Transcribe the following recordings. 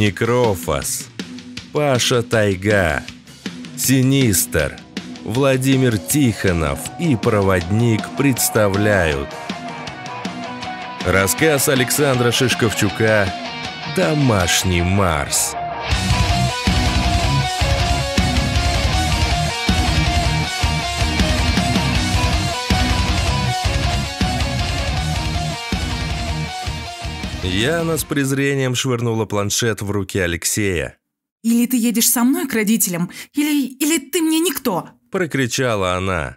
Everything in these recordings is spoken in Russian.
Некрофос, Паша Тайга, Синистер, Владимир Тихонов и Проводник представляют Рассказ Александра Шишковчука «Домашний Марс» Яна с презрением швырнула планшет в руки Алексея. «Или ты едешь со мной к родителям, или, или ты мне никто!» – прокричала она.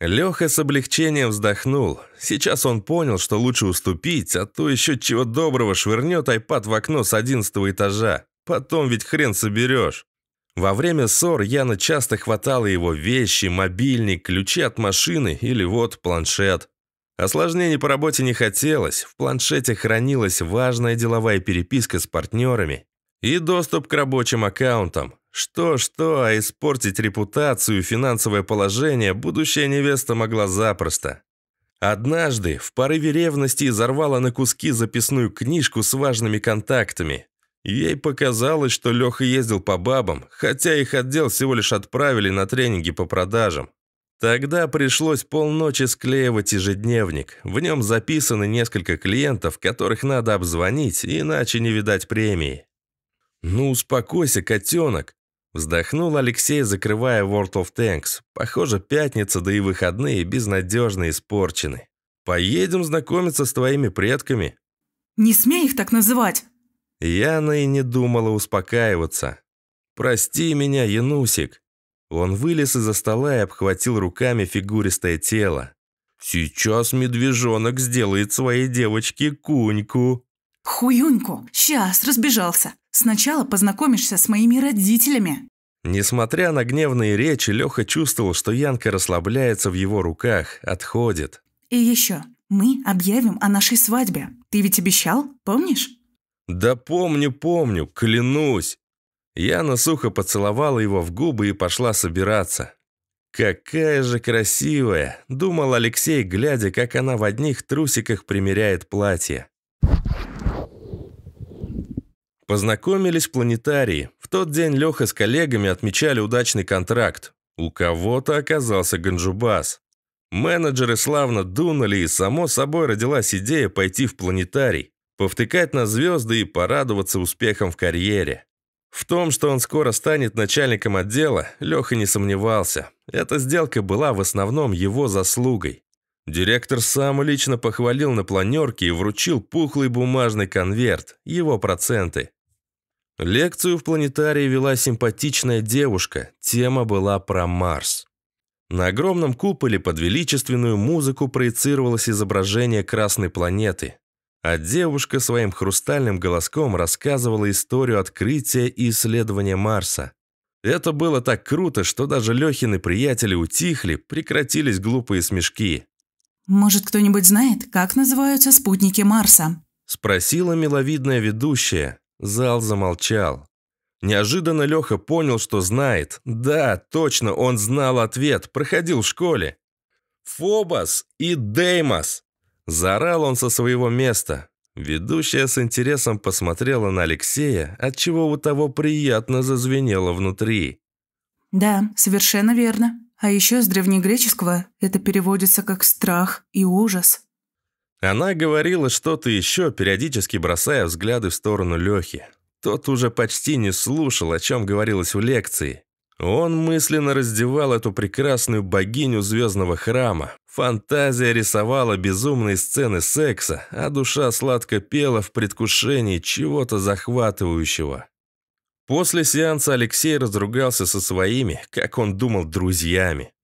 Леха с облегчением вздохнул. Сейчас он понял, что лучше уступить, а то еще чего доброго швырнет айпад в окно с одиннадцатого этажа. Потом ведь хрен соберешь. Во время ссор Яна часто хватала его вещи, мобильник, ключи от машины или вот планшет. Осложнений по работе не хотелось, в планшете хранилась важная деловая переписка с партнерами и доступ к рабочим аккаунтам. Что-что, а испортить репутацию и финансовое положение будущая невеста могла запросто. Однажды в порыве ревности изорвала на куски записную книжку с важными контактами. Ей показалось, что Леха ездил по бабам, хотя их отдел всего лишь отправили на тренинги по продажам. Тогда пришлось полночи склеивать ежедневник. В нем записаны несколько клиентов, которых надо обзвонить, иначе не видать премии. «Ну, успокойся, котенок!» Вздохнул Алексей, закрывая World of Tanks. Похоже, пятница, да и выходные безнадежно испорчены. Поедем знакомиться с твоими предками. Не смей их так называть. Яна и не думала успокаиваться. Прости меня, Янусик. Он вылез из-за стола и обхватил руками фигуристое тело. «Сейчас медвежонок сделает своей девочке куньку». «Хуюньку! Сейчас разбежался! Сначала познакомишься с моими родителями!» Несмотря на гневные речи, Леха чувствовал, что Янка расслабляется в его руках, отходит. «И еще, мы объявим о нашей свадьбе. Ты ведь обещал, помнишь?» «Да помню, помню, клянусь!» Яна сухо поцеловала его в губы и пошла собираться. «Какая же красивая!» – думал Алексей, глядя, как она в одних трусиках примеряет платье. Познакомились в планетарии. В тот день Леха с коллегами отмечали удачный контракт. У кого-то оказался Ганджубас. Менеджеры славно дунули, и само собой родилась идея пойти в планетарий, повтыкать на звезды и порадоваться успехом в карьере. В том, что он скоро станет начальником отдела, Леха не сомневался. Эта сделка была в основном его заслугой. Директор сам лично похвалил на планерке и вручил пухлый бумажный конверт, его проценты. Лекцию в планетарии вела симпатичная девушка, тема была про Марс. На огромном куполе под величественную музыку проецировалось изображение красной планеты а девушка своим хрустальным голоском рассказывала историю открытия и исследования Марса. Это было так круто, что даже Лехины приятели утихли, прекратились глупые смешки. «Может, кто-нибудь знает, как называются спутники Марса?» – спросила миловидная ведущая. Зал замолчал. Неожиданно Леха понял, что знает. Да, точно, он знал ответ, проходил в школе. «Фобос и Деймос!» Заорал он со своего места. Ведущая с интересом посмотрела на Алексея, отчего у того приятно зазвенело внутри. «Да, совершенно верно. А еще с древнегреческого это переводится как «страх» и «ужас». Она говорила что-то еще, периодически бросая взгляды в сторону Лехи. Тот уже почти не слушал, о чем говорилось в лекции. Он мысленно раздевал эту прекрасную богиню звездного храма, Фантазия рисовала безумные сцены секса, а душа сладко пела в предвкушении чего-то захватывающего. После сеанса Алексей разругался со своими, как он думал, друзьями.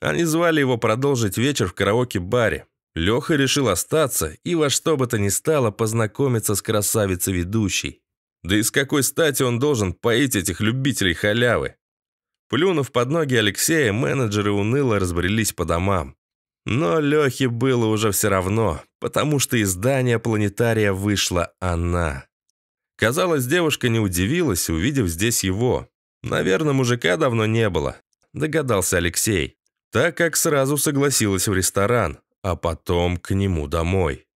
Они звали его продолжить вечер в караоке-баре. Леха решил остаться и во что бы то ни стало познакомиться с красавицей-ведущей. Да и с какой стати он должен поить этих любителей халявы? Плюнув под ноги Алексея, менеджеры уныло разбрелись по домам. Но Лехе было уже все равно, потому что из здания планетария вышла она. Казалось, девушка не удивилась, увидев здесь его. Наверное, мужика давно не было, догадался Алексей, так как сразу согласилась в ресторан, а потом к нему домой.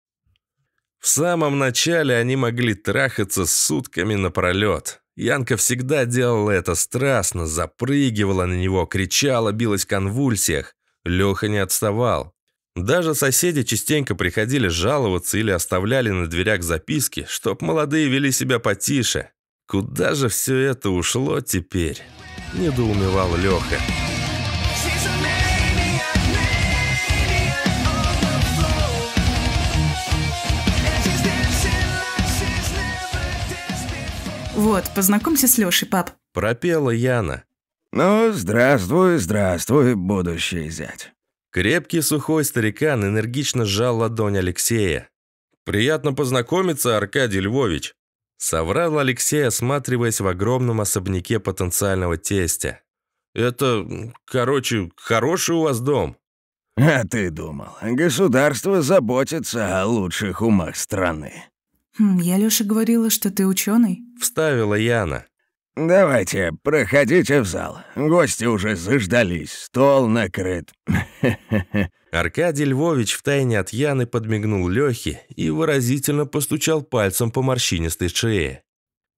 В самом начале они могли трахаться сутками напролет. Янка всегда делала это страстно, запрыгивала на него, кричала, билась в конвульсиях. Леха не отставал. Даже соседи частенько приходили жаловаться или оставляли на дверях записки, чтоб молодые вели себя потише. Куда же все это ушло теперь? Недоумевал Леха. «Вот, познакомься с Лешей, пап», – пропела Яна. «Ну, здравствуй, здравствуй, будущий зять». Крепкий сухой старикан энергично сжал ладонь Алексея. «Приятно познакомиться, Аркадий Львович», — соврал Алексей, осматриваясь в огромном особняке потенциального тестя. «Это, короче, хороший у вас дом». «А ты думал, государство заботится о лучших умах страны». Хм, «Я, Лёша, говорила, что ты ученый. вставила Яна. «Давайте, проходите в зал. Гости уже заждались, стол накрыт». Аркадий Львович втайне от Яны подмигнул Лёхе и выразительно постучал пальцем по морщинистой шее.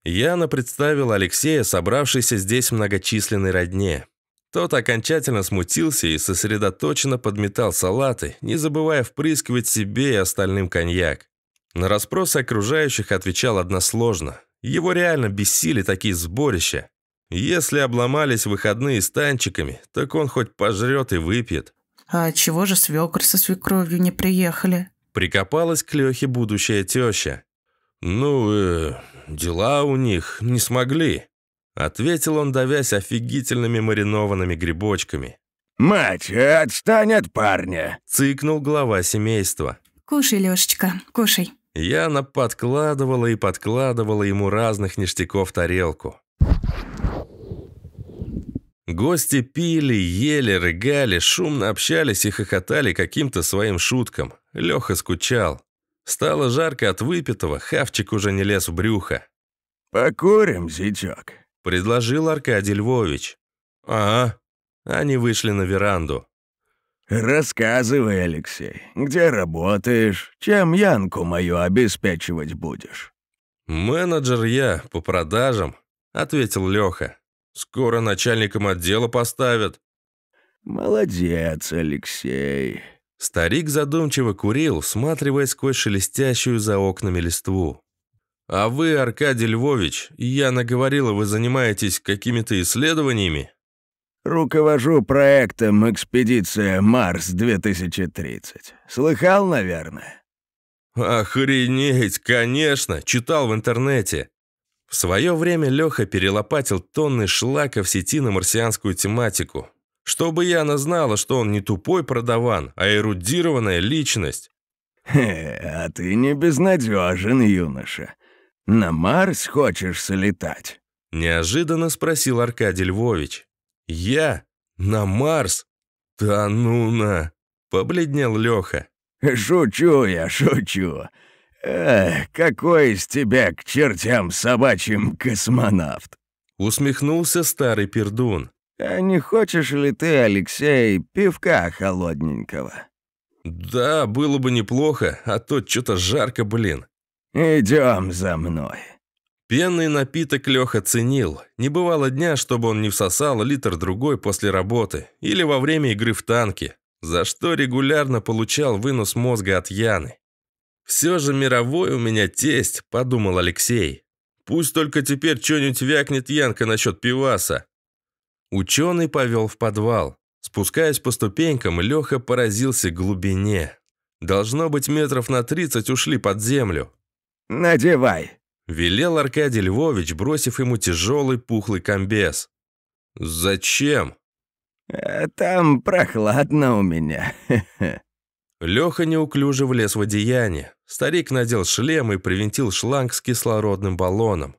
Яна представила Алексея, собравшейся здесь многочисленной родне. Тот окончательно смутился и сосредоточенно подметал салаты, не забывая впрыскивать себе и остальным коньяк. На расспросы окружающих отвечал односложно – его реально бесили такие сборища. Если обломались выходные станчиками, так он хоть пожрет и выпьет. «А чего же свекр со свекровью не приехали?» Прикопалась к Лехе будущая теща. «Ну, э, дела у них не смогли», — ответил он, давясь офигительными маринованными грибочками. «Мать, отстань от парня!» — цыкнул глава семейства. «Кушай, Лешечка, кушай. Яна подкладывала и подкладывала ему разных ништяков тарелку. Гости пили, ели, рыгали, шумно общались и хохотали каким-то своим шуткам. Леха скучал. Стало жарко от выпитого, хавчик уже не лез в брюхо. «Покурим, зятёк», — предложил Аркадий Львович. «Ага». Они вышли на веранду. «Рассказывай, Алексей, где работаешь, чем Янку мою обеспечивать будешь?» «Менеджер я по продажам», — ответил Леха. «Скоро начальником отдела поставят». «Молодец, Алексей». Старик задумчиво курил, всматриваясь сквозь шелестящую за окнами листву. «А вы, Аркадий Львович, я наговорила, вы занимаетесь какими-то исследованиями?» Руковожу проектом «Экспедиция Марс-2030». Слыхал, наверное?» «Охренеть, конечно! Читал в интернете!» В свое время Леха перелопатил тонны шлака в сети на марсианскую тематику. Чтобы Яна знала, что он не тупой продаван, а эрудированная личность. «Хе, а ты не безнадежен, юноша. На Марс хочешь слетать?» Неожиданно спросил Аркадий Львович. «Я? На Марс? Да ну на!» — побледнел Лёха. «Шучу я, шучу. Эх, какой из тебя к чертям собачьим космонавт!» — усмехнулся старый пердун. «А не хочешь ли ты, Алексей, пивка холодненького?» «Да, было бы неплохо, а то что-то жарко, блин». Идём за мной». Пенный напиток Леха ценил. Не бывало дня, чтобы он не всосал литр-другой после работы или во время игры в танки, за что регулярно получал вынос мозга от Яны. «Все же мировой у меня тесть», – подумал Алексей. «Пусть только теперь что-нибудь вякнет Янка насчет пиваса». Ученый повел в подвал. Спускаясь по ступенькам, Леха поразился глубине. Должно быть, метров на тридцать ушли под землю. «Надевай», Велел Аркадий Львович, бросив ему тяжелый пухлый комбез. «Зачем?» «Э, «Там прохладно у меня». Леха неуклюже влез в одеяние. Старик надел шлем и привинтил шланг с кислородным баллоном.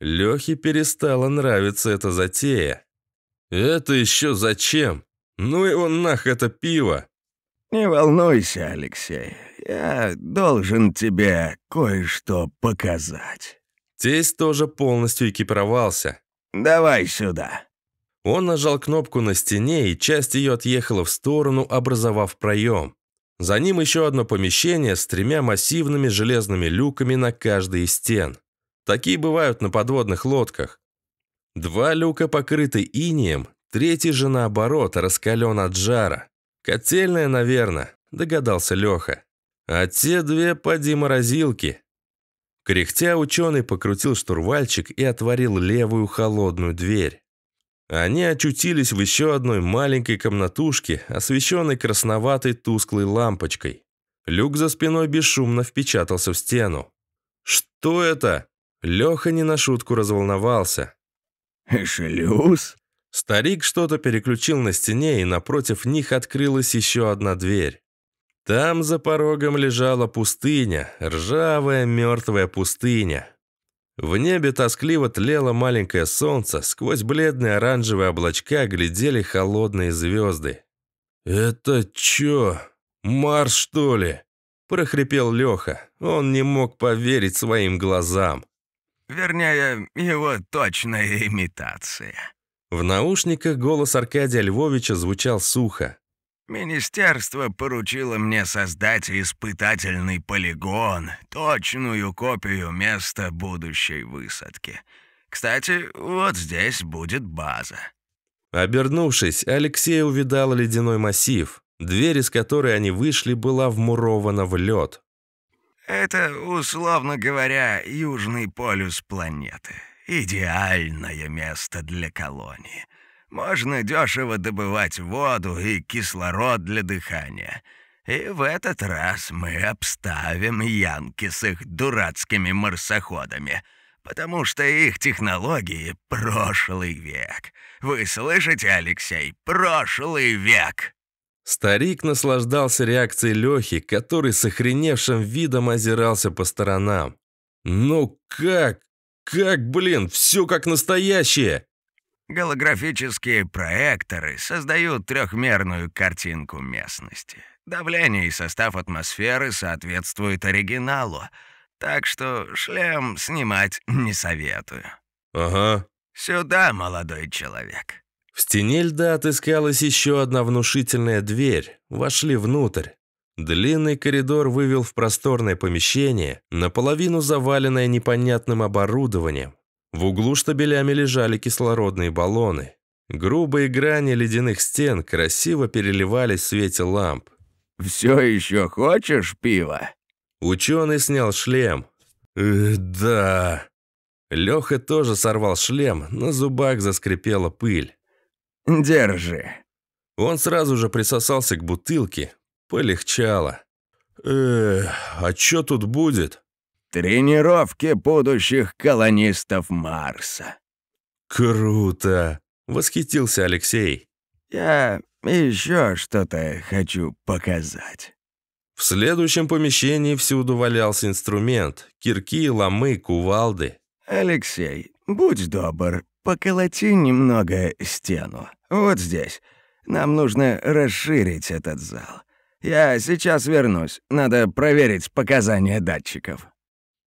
Лехе перестала нравиться эта затея. «Это еще зачем? Ну и он нах это пиво!» «Не волнуйся, Алексей, я должен тебе кое-что показать». Тесть тоже полностью экипировался. «Давай сюда». Он нажал кнопку на стене, и часть ее отъехала в сторону, образовав проем. За ним еще одно помещение с тремя массивными железными люками на каждой из стен. Такие бывают на подводных лодках. Два люка покрыты инием, третий же наоборот, раскален от жара. Котельная, наверное, догадался Леха. А те две поди морозилки. Кряхтя ученый покрутил штурвальчик и отворил левую холодную дверь. Они очутились в еще одной маленькой комнатушке, освещенной красноватой тусклой лампочкой. Люк за спиной бесшумно впечатался в стену. «Что это?» Леха не на шутку разволновался. «Шлюз?» Старик что-то переключил на стене, и напротив них открылась еще одна дверь. Там за порогом лежала пустыня, ржавая мертвая пустыня. В небе тоскливо тлело маленькое солнце, сквозь бледные оранжевые облачка глядели холодные звезды. «Это чё? Марс, что ли?» – прохрипел Леха. Он не мог поверить своим глазам. «Вернее, его точная имитация». В наушниках голос Аркадия Львовича звучал сухо. Министерство поручило мне создать испытательный полигон, точную копию места будущей высадки. Кстати, вот здесь будет база». Обернувшись, Алексей увидал ледяной массив. Дверь, из которой они вышли, была вмурована в лед. «Это, условно говоря, южный полюс планеты. Идеальное место для колонии можно дешево добывать воду и кислород для дыхания. И в этот раз мы обставим Янки с их дурацкими марсоходами, потому что их технологии — прошлый век. Вы слышите, Алексей, прошлый век!» Старик наслаждался реакцией Лехи, который с охреневшим видом озирался по сторонам. «Ну как? Как, блин, все как настоящее!» Голографические проекторы создают трехмерную картинку местности. Давление и состав атмосферы соответствуют оригиналу, так что шлем снимать не советую. Ага. Сюда, молодой человек. В стене льда отыскалась еще одна внушительная дверь. Вошли внутрь. Длинный коридор вывел в просторное помещение, наполовину заваленное непонятным оборудованием. В углу штабелями лежали кислородные баллоны. Грубые грани ледяных стен красиво переливались в свете ламп. «Все еще хочешь пива?» Ученый снял шлем. «Э, «Да...» Леха тоже сорвал шлем, на зубах заскрипела пыль. «Держи». Он сразу же присосался к бутылке. Полегчало. «Э, а что тут будет?» Тренировки будущих колонистов Марса». «Круто!» — восхитился Алексей. «Я еще что-то хочу показать». В следующем помещении всюду валялся инструмент, кирки, ломы, кувалды. «Алексей, будь добр, поколоти немного стену. Вот здесь. Нам нужно расширить этот зал. Я сейчас вернусь, надо проверить показания датчиков».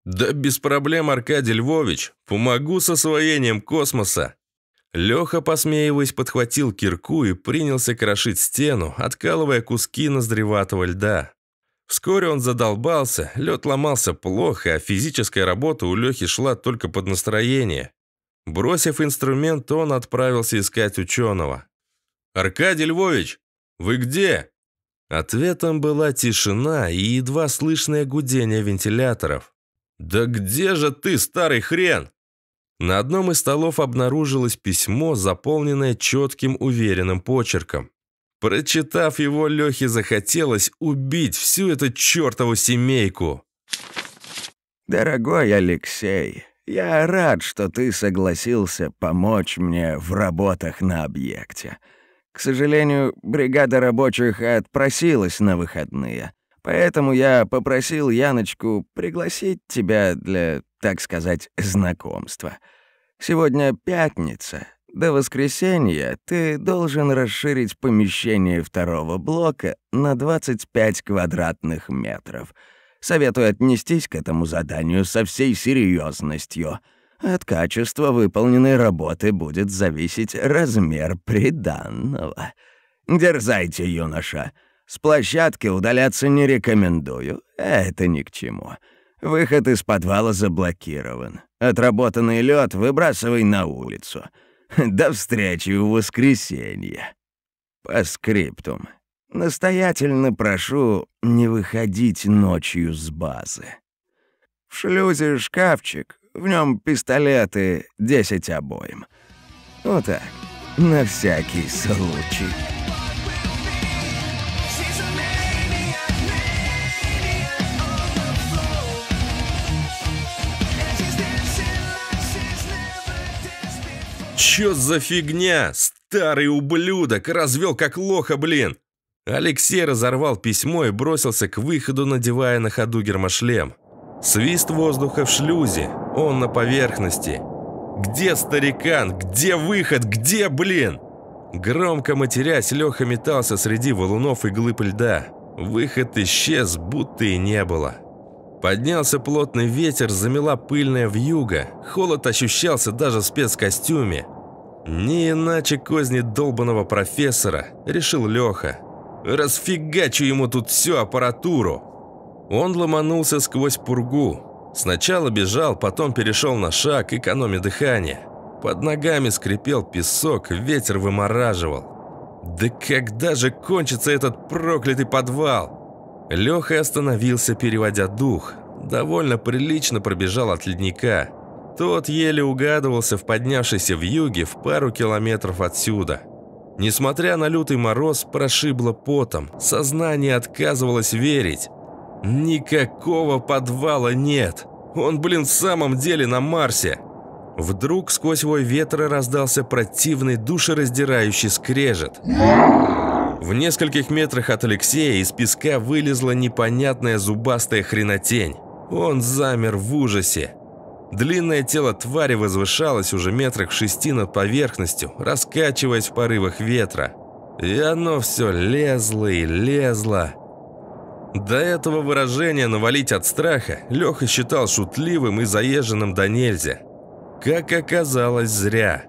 «Да без проблем, Аркадий Львович, помогу с освоением космоса!» Леха, посмеиваясь, подхватил кирку и принялся крошить стену, откалывая куски наздреватого льда. Вскоре он задолбался, лед ломался плохо, а физическая работа у Лехи шла только под настроение. Бросив инструмент, он отправился искать ученого. «Аркадий Львович, вы где?» Ответом была тишина и едва слышное гудение вентиляторов. «Да где же ты, старый хрен?» На одном из столов обнаружилось письмо, заполненное четким уверенным почерком. Прочитав его, Лехе захотелось убить всю эту чертову семейку. «Дорогой Алексей, я рад, что ты согласился помочь мне в работах на объекте. К сожалению, бригада рабочих отпросилась на выходные. Поэтому я попросил Яночку пригласить тебя для, так сказать, знакомства. Сегодня пятница. До воскресенья ты должен расширить помещение второго блока на 25 квадратных метров. Советую отнестись к этому заданию со всей серьезностью. От качества выполненной работы будет зависеть размер приданного. Дерзайте, юноша!» С площадки удаляться не рекомендую, а это ни к чему. Выход из подвала заблокирован. Отработанный лед выбрасывай на улицу. До встречи в воскресенье. По скриптум. Настоятельно прошу не выходить ночью с базы. В шлюзе шкафчик, в нем пистолеты 10 обоим. Ну так, на всякий случай. «Чё за фигня? Старый ублюдок! Развел как лоха, блин!» Алексей разорвал письмо и бросился к выходу, надевая на ходу гермошлем. Свист воздуха в шлюзе. Он на поверхности. «Где старикан? Где выход? Где, блин?» Громко матерясь, Леха метался среди валунов и глыб льда. Выход исчез, будто и не было. Поднялся плотный ветер, замела пыльная вьюга. Холод ощущался даже в спецкостюме. «Не иначе козни долбанного профессора», – решил Леха. «Расфигачу ему тут всю аппаратуру!» Он ломанулся сквозь пургу. Сначала бежал, потом перешел на шаг, экономя дыхание. Под ногами скрипел песок, ветер вымораживал. «Да когда же кончится этот проклятый подвал?» Леха остановился, переводя дух. Довольно прилично пробежал от ледника – тот еле угадывался в поднявшейся в юге в пару километров отсюда. Несмотря на лютый мороз, прошибло потом, сознание отказывалось верить. Никакого подвала нет. Он, блин, в самом деле на Марсе. Вдруг сквозь вой ветра раздался противный душераздирающий скрежет. В нескольких метрах от Алексея из песка вылезла непонятная зубастая хренотень. Он замер в ужасе. Длинное тело твари возвышалось уже метрах в шести над поверхностью, раскачиваясь в порывах ветра. И оно все лезло и лезло. До этого выражения «навалить от страха» Леха считал шутливым и заезженным до нельзя. Как оказалось, зря.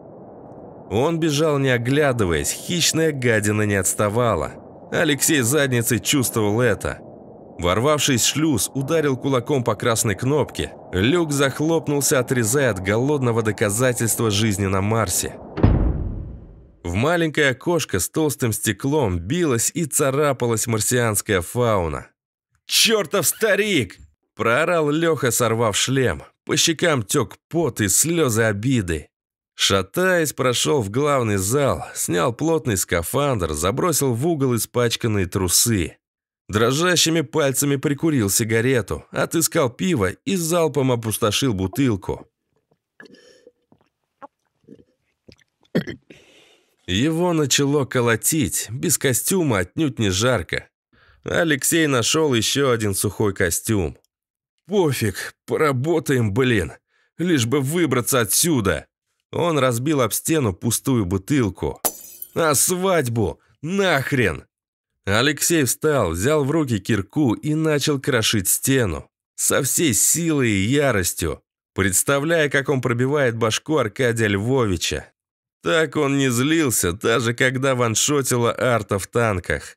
Он бежал не оглядываясь, хищная гадина не отставала. Алексей задницей чувствовал это – Ворвавшись в шлюз, ударил кулаком по красной кнопке. Люк захлопнулся, отрезая от голодного доказательства жизни на Марсе. В маленькое окошко с толстым стеклом билась и царапалась марсианская фауна. «Чертов старик!» – проорал Леха, сорвав шлем. По щекам тек пот и слезы обиды. Шатаясь, прошел в главный зал, снял плотный скафандр, забросил в угол испачканные трусы. Дрожащими пальцами прикурил сигарету, отыскал пиво и залпом опустошил бутылку. Его начало колотить, без костюма отнюдь не жарко. Алексей нашел еще один сухой костюм. «Пофиг, поработаем, блин, лишь бы выбраться отсюда!» Он разбил об стену пустую бутылку. «А свадьбу? Нахрен!» Алексей встал, взял в руки кирку и начал крошить стену. Со всей силой и яростью, представляя, как он пробивает башку Аркадия Львовича. Так он не злился, даже когда ваншотила арта в танках.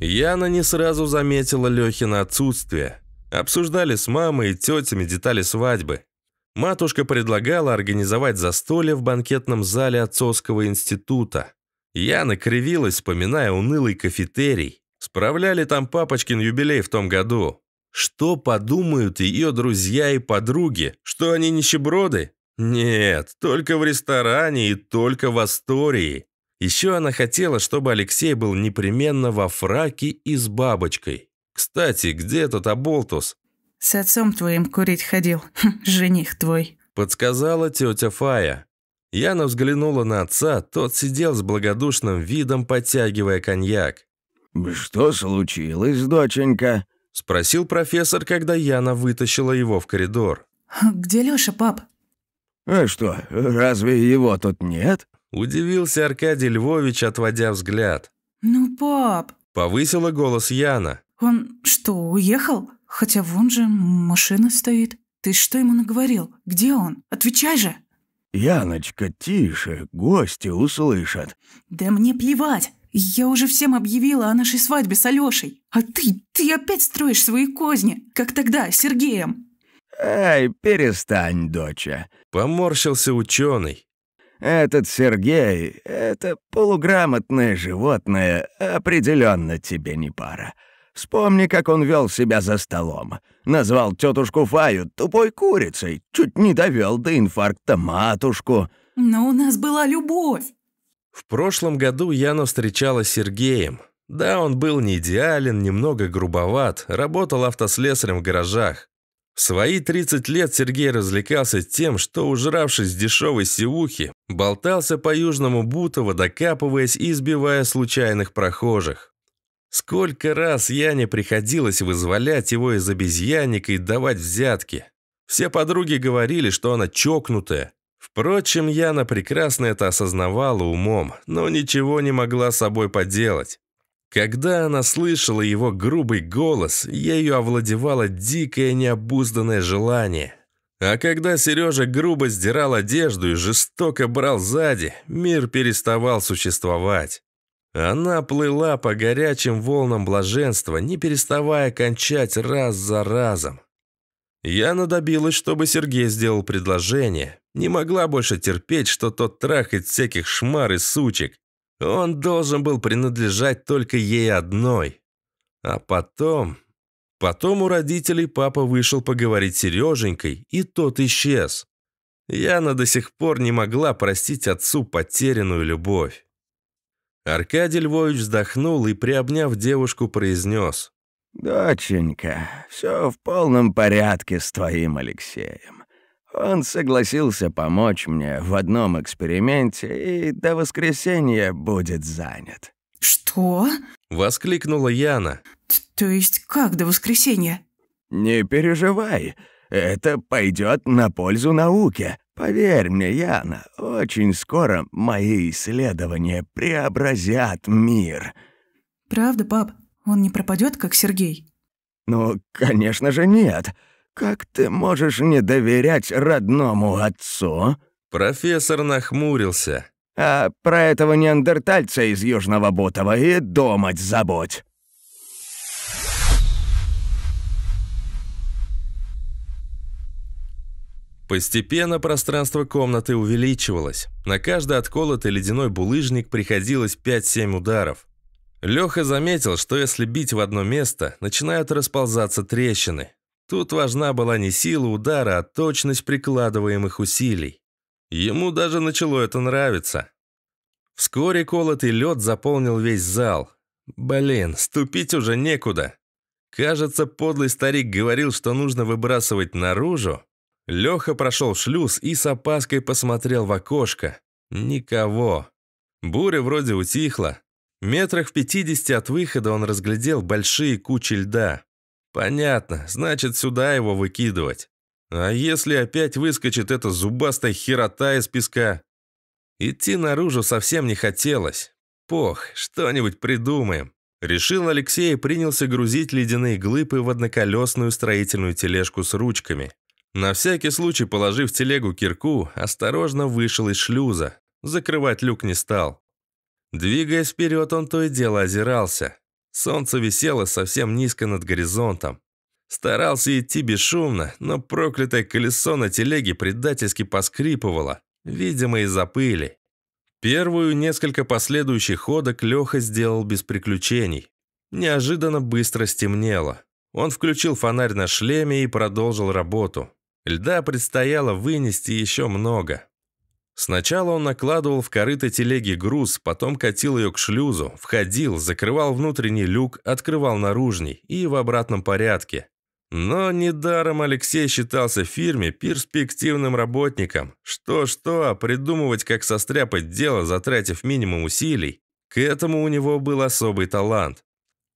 Яна не сразу заметила Лехина отсутствие. Обсуждали с мамой и тетями детали свадьбы. Матушка предлагала организовать застолье в банкетном зале отцовского института. Я накривилась, вспоминая унылый кафетерий. Справляли там папочкин юбилей в том году. Что подумают ее друзья и подруги? Что они нищеброды? Нет, только в ресторане и только в Астории. Еще она хотела, чтобы Алексей был непременно во фраке и с бабочкой. Кстати, где этот Аболтус? С отцом твоим курить ходил, хм, жених твой», – подсказала тетя Фая. Яна взглянула на отца, тот сидел с благодушным видом, подтягивая коньяк. «Что случилось, доченька?» – спросил профессор, когда Яна вытащила его в коридор. «Где Лёша, пап?» «А что, разве его тут нет?» – удивился Аркадий Львович, отводя взгляд. «Ну, пап!» – повысила голос Яна. «Он что, уехал?» Хотя вон же машина стоит. Ты что ему наговорил? Где он? Отвечай же!» «Яночка, тише, гости услышат». «Да мне плевать. Я уже всем объявила о нашей свадьбе с Алёшей. А ты, ты опять строишь свои козни, как тогда, с Сергеем». «Эй, перестань, доча», — поморщился ученый. «Этот Сергей — это полуграмотное животное, определенно тебе не пара. Вспомни, как он вел себя за столом. Назвал тетушку Фаю тупой курицей, чуть не довел до инфаркта матушку. Но у нас была любовь. В прошлом году Яна встречалась с Сергеем. Да, он был не идеален, немного грубоват, работал автослесарем в гаражах. В свои 30 лет Сергей развлекался тем, что, ужравшись дешевой сивухи, болтался по Южному Бутово, докапываясь и избивая случайных прохожих. Сколько раз я не приходилось вызволять его из обезьянника и давать взятки. Все подруги говорили, что она чокнутая. Впрочем, Яна прекрасно это осознавала умом, но ничего не могла с собой поделать. Когда она слышала его грубый голос, ею овладевало дикое необузданное желание. А когда Сережа грубо сдирал одежду и жестоко брал сзади, мир переставал существовать. Она плыла по горячим волнам блаженства, не переставая кончать раз за разом. Яна добилась, чтобы Сергей сделал предложение. Не могла больше терпеть, что тот трахает всяких шмар и сучек. Он должен был принадлежать только ей одной. А потом... Потом у родителей папа вышел поговорить с Сереженькой, и тот исчез. Яна до сих пор не могла простить отцу потерянную любовь. Аркадий Львович вздохнул и, приобняв девушку, произнес. «Доченька, все в полном порядке с твоим Алексеем. Он согласился помочь мне в одном эксперименте и до воскресенья будет занят». «Что?» — воскликнула Яна. «То есть как до воскресенья?» «Не переживай, это пойдет на пользу науке. Поверь мне, Яна, очень скоро мои исследования преобразят мир». «Правда, пап? Он не пропадет, как Сергей?» «Ну, конечно же, нет. Как ты можешь не доверять родному отцу?» Профессор нахмурился. «А про этого неандертальца из Южного Бутова и думать забудь». Постепенно пространство комнаты увеличивалось. На каждый отколотый ледяной булыжник приходилось 5-7 ударов. Леха заметил, что если бить в одно место, начинают расползаться трещины. Тут важна была не сила удара, а точность прикладываемых усилий. Ему даже начало это нравиться. Вскоре колотый лед заполнил весь зал. Блин, ступить уже некуда. Кажется, подлый старик говорил, что нужно выбрасывать наружу, Леха прошел шлюз и с опаской посмотрел в окошко. Никого. Буря вроде утихла. Метрах в пятидесяти от выхода он разглядел большие кучи льда. Понятно, значит, сюда его выкидывать. А если опять выскочит эта зубастая херота из песка? Идти наружу совсем не хотелось. Пох, что-нибудь придумаем. Решил Алексей и принялся грузить ледяные глыбы в одноколесную строительную тележку с ручками. На всякий случай, положив телегу кирку, осторожно вышел из шлюза. Закрывать люк не стал. Двигаясь вперед, он то и дело озирался. Солнце висело совсем низко над горизонтом. Старался идти бесшумно, но проклятое колесо на телеге предательски поскрипывало, видимо, из-за пыли. Первую несколько последующих ходок Леха сделал без приключений. Неожиданно быстро стемнело. Он включил фонарь на шлеме и продолжил работу. Льда предстояло вынести еще много. Сначала он накладывал в корыто телеги груз, потом катил ее к шлюзу, входил, закрывал внутренний люк, открывал наружный и в обратном порядке. Но недаром Алексей считался в фирме перспективным работником. Что-что, а придумывать, как состряпать дело, затратив минимум усилий, к этому у него был особый талант.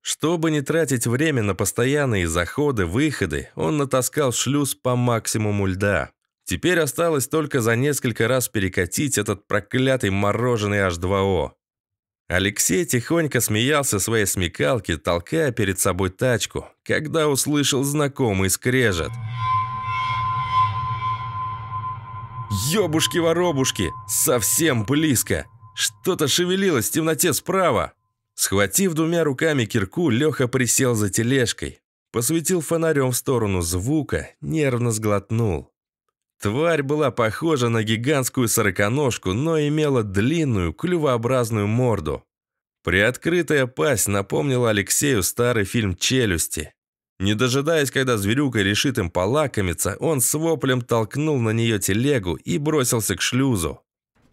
Чтобы не тратить время на постоянные заходы-выходы, он натаскал шлюз по максимуму льда. Теперь осталось только за несколько раз перекатить этот проклятый мороженый H2O. Алексей тихонько смеялся своей смекалке, толкая перед собой тачку, когда услышал знакомый скрежет. «Ёбушки-воробушки! Совсем близко! Что-то шевелилось в темноте справа!» Схватив двумя руками кирку, Леха присел за тележкой, посветил фонарем в сторону звука, нервно сглотнул. Тварь была похожа на гигантскую сороконожку, но имела длинную, клювообразную морду. Приоткрытая пасть напомнила Алексею старый фильм «Челюсти». Не дожидаясь, когда зверюка решит им полакомиться, он с воплем толкнул на нее телегу и бросился к шлюзу.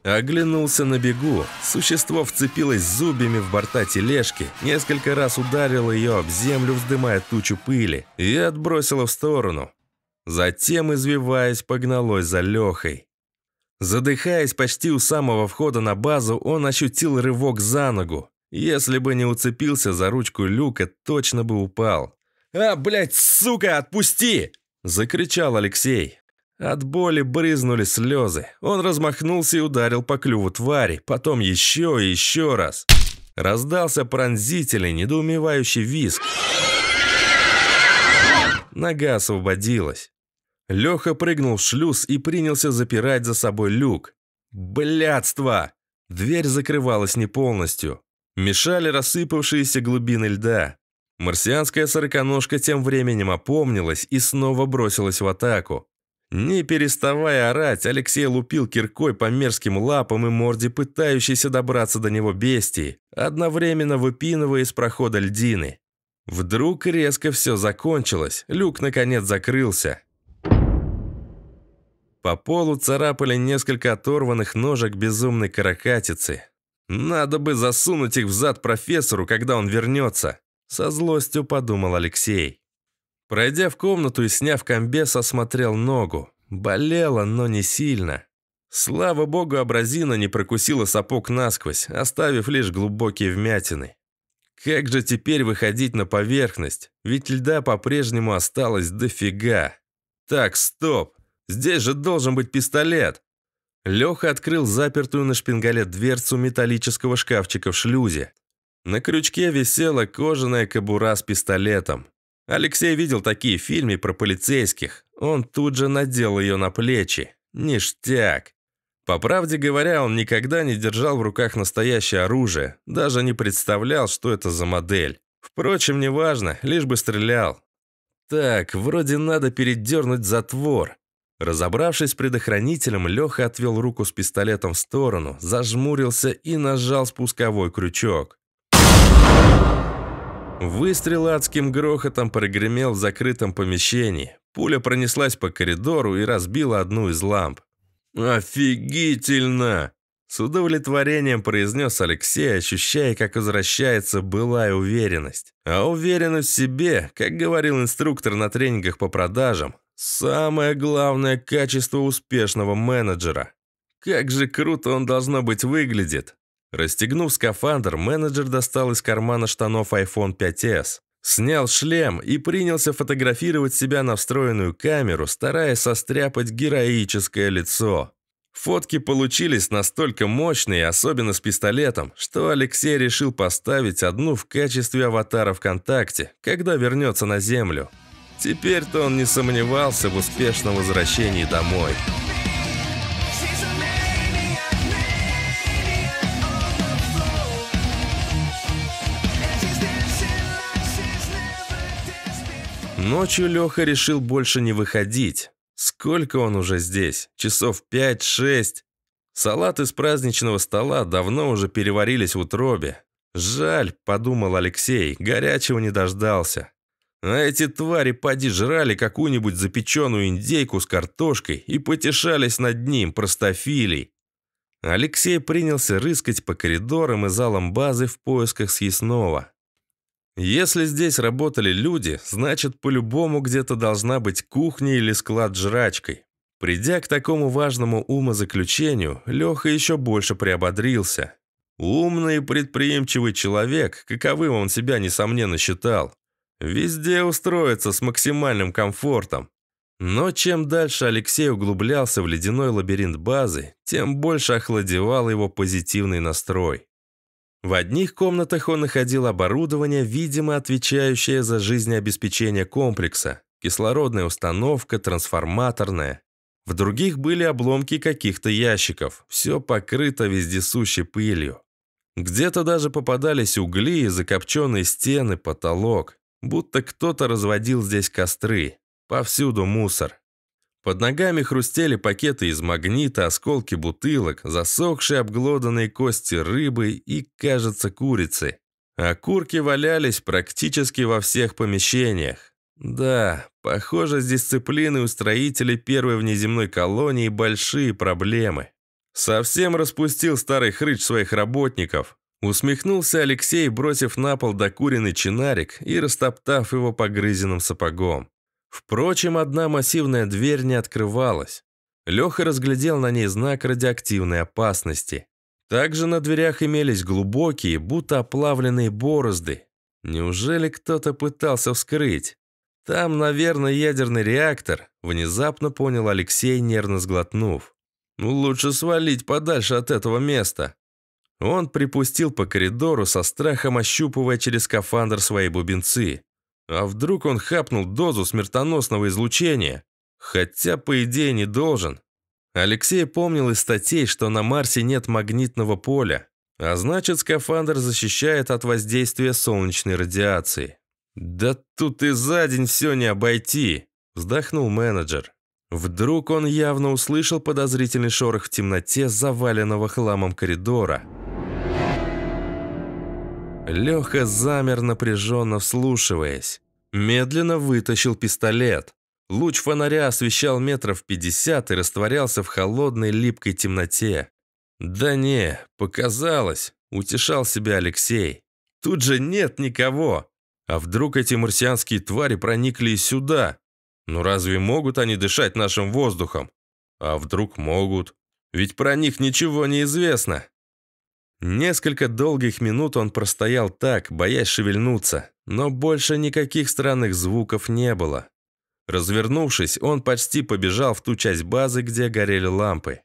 Оглянулся на бегу. Существо вцепилось зубьями в борта тележки, несколько раз ударило ее об землю, вздымая тучу пыли, и отбросило в сторону. Затем, извиваясь, погналось за Лехой. Задыхаясь почти у самого входа на базу, он ощутил рывок за ногу. Если бы не уцепился за ручку люка, точно бы упал. «А, блядь, сука, отпусти!» – закричал Алексей. От боли брызнули слезы. Он размахнулся и ударил по клюву твари, потом еще и еще раз. Раздался пронзительный, недоумевающий виск. Нога освободилась. Леха прыгнул в шлюз и принялся запирать за собой люк. Блядство! Дверь закрывалась не полностью. Мешали рассыпавшиеся глубины льда. Марсианская сороконожка тем временем опомнилась и снова бросилась в атаку. Не переставая орать, Алексей лупил киркой по мерзким лапам и морде, пытающейся добраться до него бестии, одновременно выпинывая из прохода льдины. Вдруг резко все закончилось, люк наконец закрылся. По полу царапали несколько оторванных ножек безумной каракатицы. «Надо бы засунуть их в зад профессору, когда он вернется», – со злостью подумал Алексей. Пройдя в комнату и сняв комбес, осмотрел ногу. Болела, но не сильно. Слава богу, абразина не прокусила сапог насквозь, оставив лишь глубокие вмятины. Как же теперь выходить на поверхность? Ведь льда по-прежнему осталось дофига. Так, стоп. Здесь же должен быть пистолет. Леха открыл запертую на шпингалет дверцу металлического шкафчика в шлюзе. На крючке висела кожаная кобура с пистолетом. Алексей видел такие фильмы про полицейских. Он тут же надел ее на плечи. Ништяк. По правде говоря, он никогда не держал в руках настоящее оружие, даже не представлял, что это за модель. Впрочем, неважно, лишь бы стрелял. Так, вроде надо передернуть затвор. Разобравшись с предохранителем, Леха отвел руку с пистолетом в сторону, зажмурился и нажал спусковой крючок. Выстрел адским грохотом прогремел в закрытом помещении. Пуля пронеслась по коридору и разбила одну из ламп. «Офигительно!» С удовлетворением произнес Алексей, ощущая, как возвращается былая уверенность. А уверенность в себе, как говорил инструктор на тренингах по продажам, самое главное качество успешного менеджера. Как же круто он должно быть выглядит. Расстегнув скафандр, менеджер достал из кармана штанов iPhone 5s. Снял шлем и принялся фотографировать себя на встроенную камеру, стараясь состряпать героическое лицо. Фотки получились настолько мощные, особенно с пистолетом, что Алексей решил поставить одну в качестве аватара ВКонтакте, когда вернется на Землю. Теперь-то он не сомневался в успешном возвращении домой. Ночью Леха решил больше не выходить. Сколько он уже здесь? Часов пять-шесть. Салат из праздничного стола давно уже переварились в утробе. «Жаль», — подумал Алексей, — «горячего не дождался». А эти твари поди жрали какую-нибудь запеченную индейку с картошкой и потешались над ним, простофилей. Алексей принялся рыскать по коридорам и залам базы в поисках съестного. Если здесь работали люди, значит, по-любому где-то должна быть кухня или склад с жрачкой. Придя к такому важному умозаключению, Леха еще больше приободрился. Умный и предприимчивый человек, каковым он себя, несомненно, считал. Везде устроится с максимальным комфортом. Но чем дальше Алексей углублялся в ледяной лабиринт базы, тем больше охладевал его позитивный настрой. В одних комнатах он находил оборудование, видимо, отвечающее за жизнеобеспечение комплекса, кислородная установка, трансформаторная. В других были обломки каких-то ящиков, все покрыто вездесущей пылью. Где-то даже попадались угли, и закопченные стены, потолок. Будто кто-то разводил здесь костры. Повсюду мусор. Под ногами хрустели пакеты из магнита, осколки бутылок, засохшие обглоданные кости рыбы и, кажется, курицы. Окурки валялись практически во всех помещениях. Да, похоже, с дисциплиной у строителей первой внеземной колонии большие проблемы. Совсем распустил старый хрыч своих работников. Усмехнулся Алексей, бросив на пол докуренный чинарик и растоптав его погрызенным сапогом. Впрочем, одна массивная дверь не открывалась. Леха разглядел на ней знак радиоактивной опасности. Также на дверях имелись глубокие, будто оплавленные борозды. Неужели кто-то пытался вскрыть? Там, наверное, ядерный реактор, внезапно понял Алексей, нервно сглотнув. Ну, лучше свалить подальше от этого места. Он припустил по коридору со страхом, ощупывая через скафандр свои бубенцы. А вдруг он хапнул дозу смертоносного излучения? Хотя, по идее, не должен. Алексей помнил из статей, что на Марсе нет магнитного поля, а значит, скафандр защищает от воздействия солнечной радиации. «Да тут и за день все не обойти!» – вздохнул менеджер. Вдруг он явно услышал подозрительный шорох в темноте заваленного хламом коридора – Леха замер, напряженно вслушиваясь. Медленно вытащил пистолет. Луч фонаря освещал метров пятьдесят и растворялся в холодной липкой темноте. «Да не, показалось», – утешал себя Алексей. «Тут же нет никого. А вдруг эти марсианские твари проникли и сюда? Ну разве могут они дышать нашим воздухом? А вдруг могут? Ведь про них ничего не известно. Несколько долгих минут он простоял так, боясь шевельнуться, но больше никаких странных звуков не было. Развернувшись, он почти побежал в ту часть базы, где горели лампы.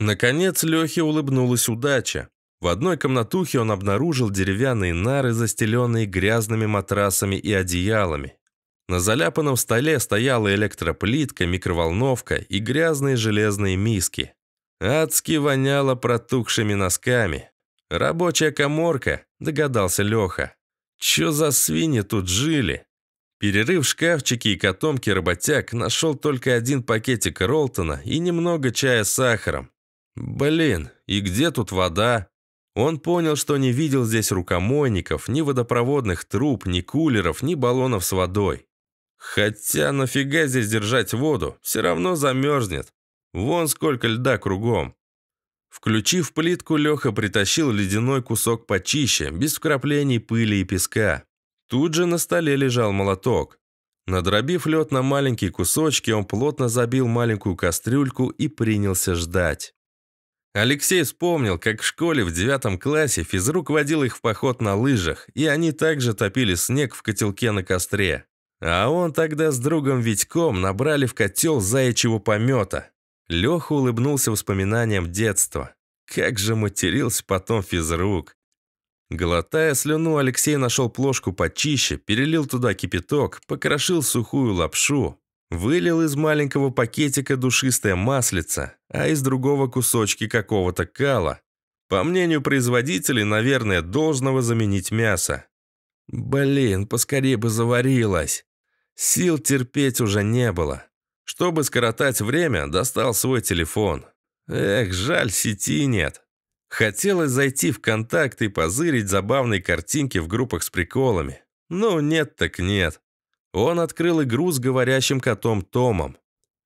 Наконец Лехе улыбнулась удача. В одной комнатухе он обнаружил деревянные нары, застеленные грязными матрасами и одеялами. На заляпанном столе стояла электроплитка, микроволновка и грязные железные миски. Адски воняло протухшими носками. «Рабочая коморка», — догадался Леха. «Чё за свиньи тут жили?» Перерыв в шкафчике и котомки работяг нашел только один пакетик Ролтона и немного чая с сахаром. «Блин, и где тут вода?» Он понял, что не видел здесь рукомойников, ни водопроводных труб, ни кулеров, ни баллонов с водой. Хотя нафига здесь держать воду, все равно замерзнет. Вон сколько льда кругом. Включив плитку, Леха притащил ледяной кусок почище, без вкраплений пыли и песка. Тут же на столе лежал молоток. Надробив лед на маленькие кусочки, он плотно забил маленькую кастрюльку и принялся ждать. Алексей вспомнил, как в школе в девятом классе физрук водил их в поход на лыжах, и они также топили снег в котелке на костре. А он тогда с другом Витьком набрали в котел заячьего помета. Леха улыбнулся воспоминаниям детства. Как же матерился потом физрук. Глотая слюну, Алексей нашел плошку почище, перелил туда кипяток, покрошил сухую лапшу, вылил из маленького пакетика душистое маслица, а из другого кусочки какого-то кала. По мнению производителей, наверное, должного заменить мясо. Блин, поскорее бы заварилось. Сил терпеть уже не было. Чтобы скоротать время, достал свой телефон. Эх, жаль, сети нет. Хотелось зайти в контакт и позырить забавные картинки в группах с приколами. Ну, нет так нет. Он открыл игру с говорящим котом Томом.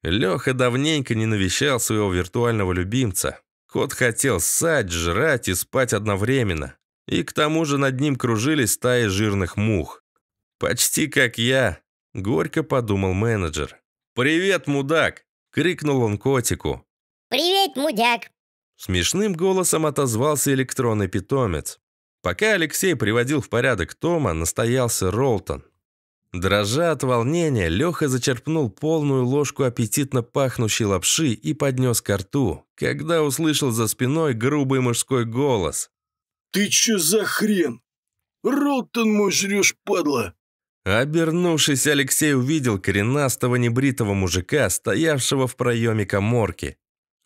Леха давненько не навещал своего виртуального любимца. Кот хотел ссать, жрать и спать одновременно. И к тому же над ним кружились стаи жирных мух. «Почти как я», — горько подумал менеджер. «Привет, мудак!» – крикнул он котику. «Привет, мудак!» Смешным голосом отозвался электронный питомец. Пока Алексей приводил в порядок Тома, настоялся Ролтон. Дрожа от волнения, Леха зачерпнул полную ложку аппетитно пахнущей лапши и поднес ко рту, когда услышал за спиной грубый мужской голос. «Ты чё за хрен? Ролтон мой жрёшь, падла!» Обернувшись, Алексей увидел коренастого небритого мужика, стоявшего в проеме коморки.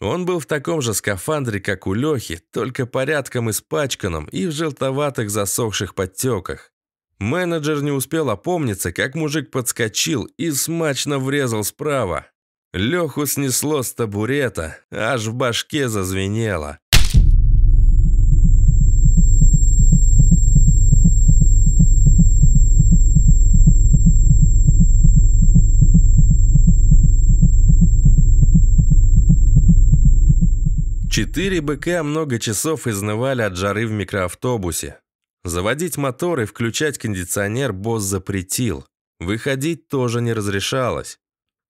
Он был в таком же скафандре, как у Лехи, только порядком испачканном и в желтоватых засохших подтеках. Менеджер не успел опомниться, как мужик подскочил и смачно врезал справа. Леху снесло с табурета, аж в башке зазвенело. Четыре БК много часов изнывали от жары в микроавтобусе. Заводить мотор и включать кондиционер босс запретил. Выходить тоже не разрешалось.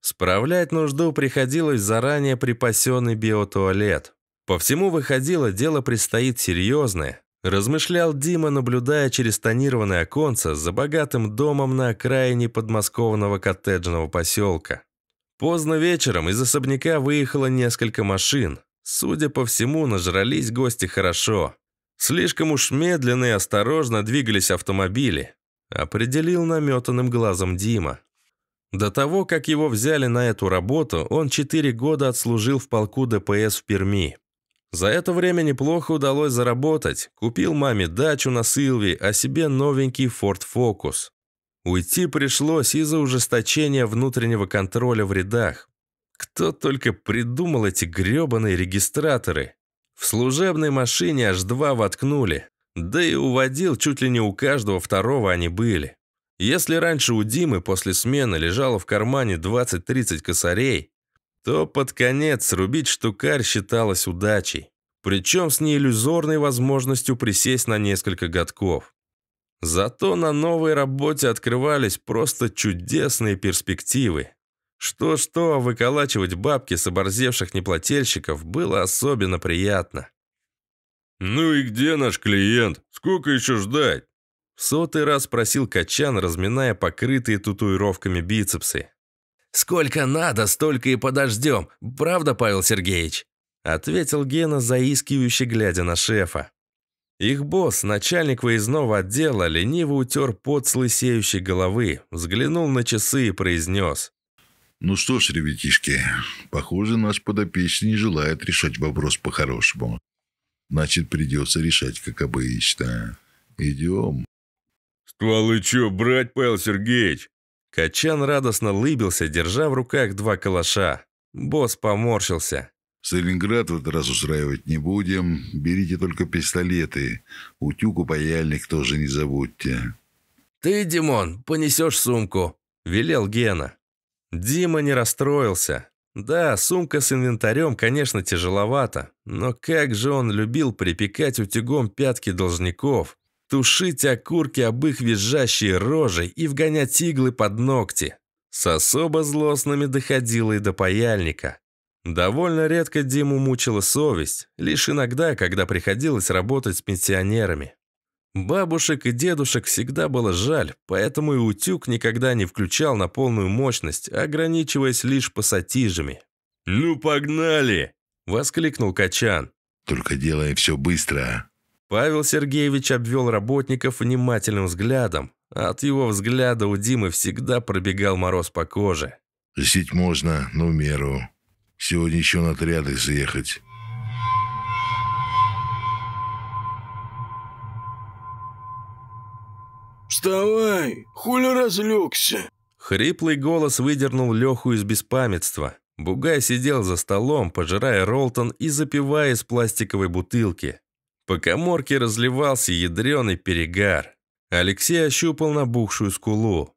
Справлять нужду приходилось заранее припасенный биотуалет. По всему выходило, дело предстоит серьезное. Размышлял Дима, наблюдая через тонированное оконце за богатым домом на окраине подмосковного коттеджного поселка. Поздно вечером из особняка выехало несколько машин. Судя по всему, нажрались гости хорошо. Слишком уж медленно и осторожно двигались автомобили. Определил наметанным глазом Дима. До того, как его взяли на эту работу, он 4 года отслужил в полку ДПС в Перми. За это время неплохо удалось заработать. Купил маме дачу на Силви, а себе новенький Ford Focus. Уйти пришлось из-за ужесточения внутреннего контроля в рядах. Кто только придумал эти гребаные регистраторы. В служебной машине аж два воткнули. Да и уводил чуть ли не у каждого второго они были. Если раньше у Димы после смены лежало в кармане 20-30 косарей, то под конец рубить штукарь считалось удачей. Причем с неиллюзорной возможностью присесть на несколько годков. Зато на новой работе открывались просто чудесные перспективы. Что-что, выколачивать бабки с оборзевших неплательщиков было особенно приятно. «Ну и где наш клиент? Сколько еще ждать?» В сотый раз спросил Качан, разминая покрытые татуировками бицепсы. «Сколько надо, столько и подождем. Правда, Павел Сергеевич?» Ответил Гена, заискивающе глядя на шефа. Их босс, начальник выездного отдела, лениво утер пот с лысеющей головы, взглянул на часы и произнес. Ну что ж, ребятишки, похоже, наш подопечный не желает решать вопрос по-хорошему. Значит, придется решать, как обычно. Идем. Стволы чё, брать, Павел Сергеевич? Качан радостно лыбился, держа в руках два калаша. Босс поморщился. Сталинград в этот раз устраивать не будем. Берите только пистолеты. Утюг паяльник тоже не забудьте. «Ты, Димон, Дима не расстроился. Да, сумка с инвентарем, конечно, тяжеловата, но как же он любил припекать утюгом пятки должников, тушить окурки об их визжащие рожи и вгонять иглы под ногти. С особо злостными доходило и до паяльника. Довольно редко Диму мучила совесть, лишь иногда, когда приходилось работать с пенсионерами. Бабушек и дедушек всегда было жаль, поэтому и утюг никогда не включал на полную мощность, ограничиваясь лишь пассатижами. «Ну погнали!» – воскликнул Качан. «Только делай все быстро!» Павел Сергеевич обвел работников внимательным взглядом. От его взгляда у Димы всегда пробегал мороз по коже. «Жить можно, но меру. Сегодня еще на отряды заехать». «Вставай! Хули разлегся!» Хриплый голос выдернул Леху из беспамятства. Бугай сидел за столом, пожирая Ролтон и запивая из пластиковой бутылки. По коморке разливался ядреный перегар. Алексей ощупал набухшую скулу.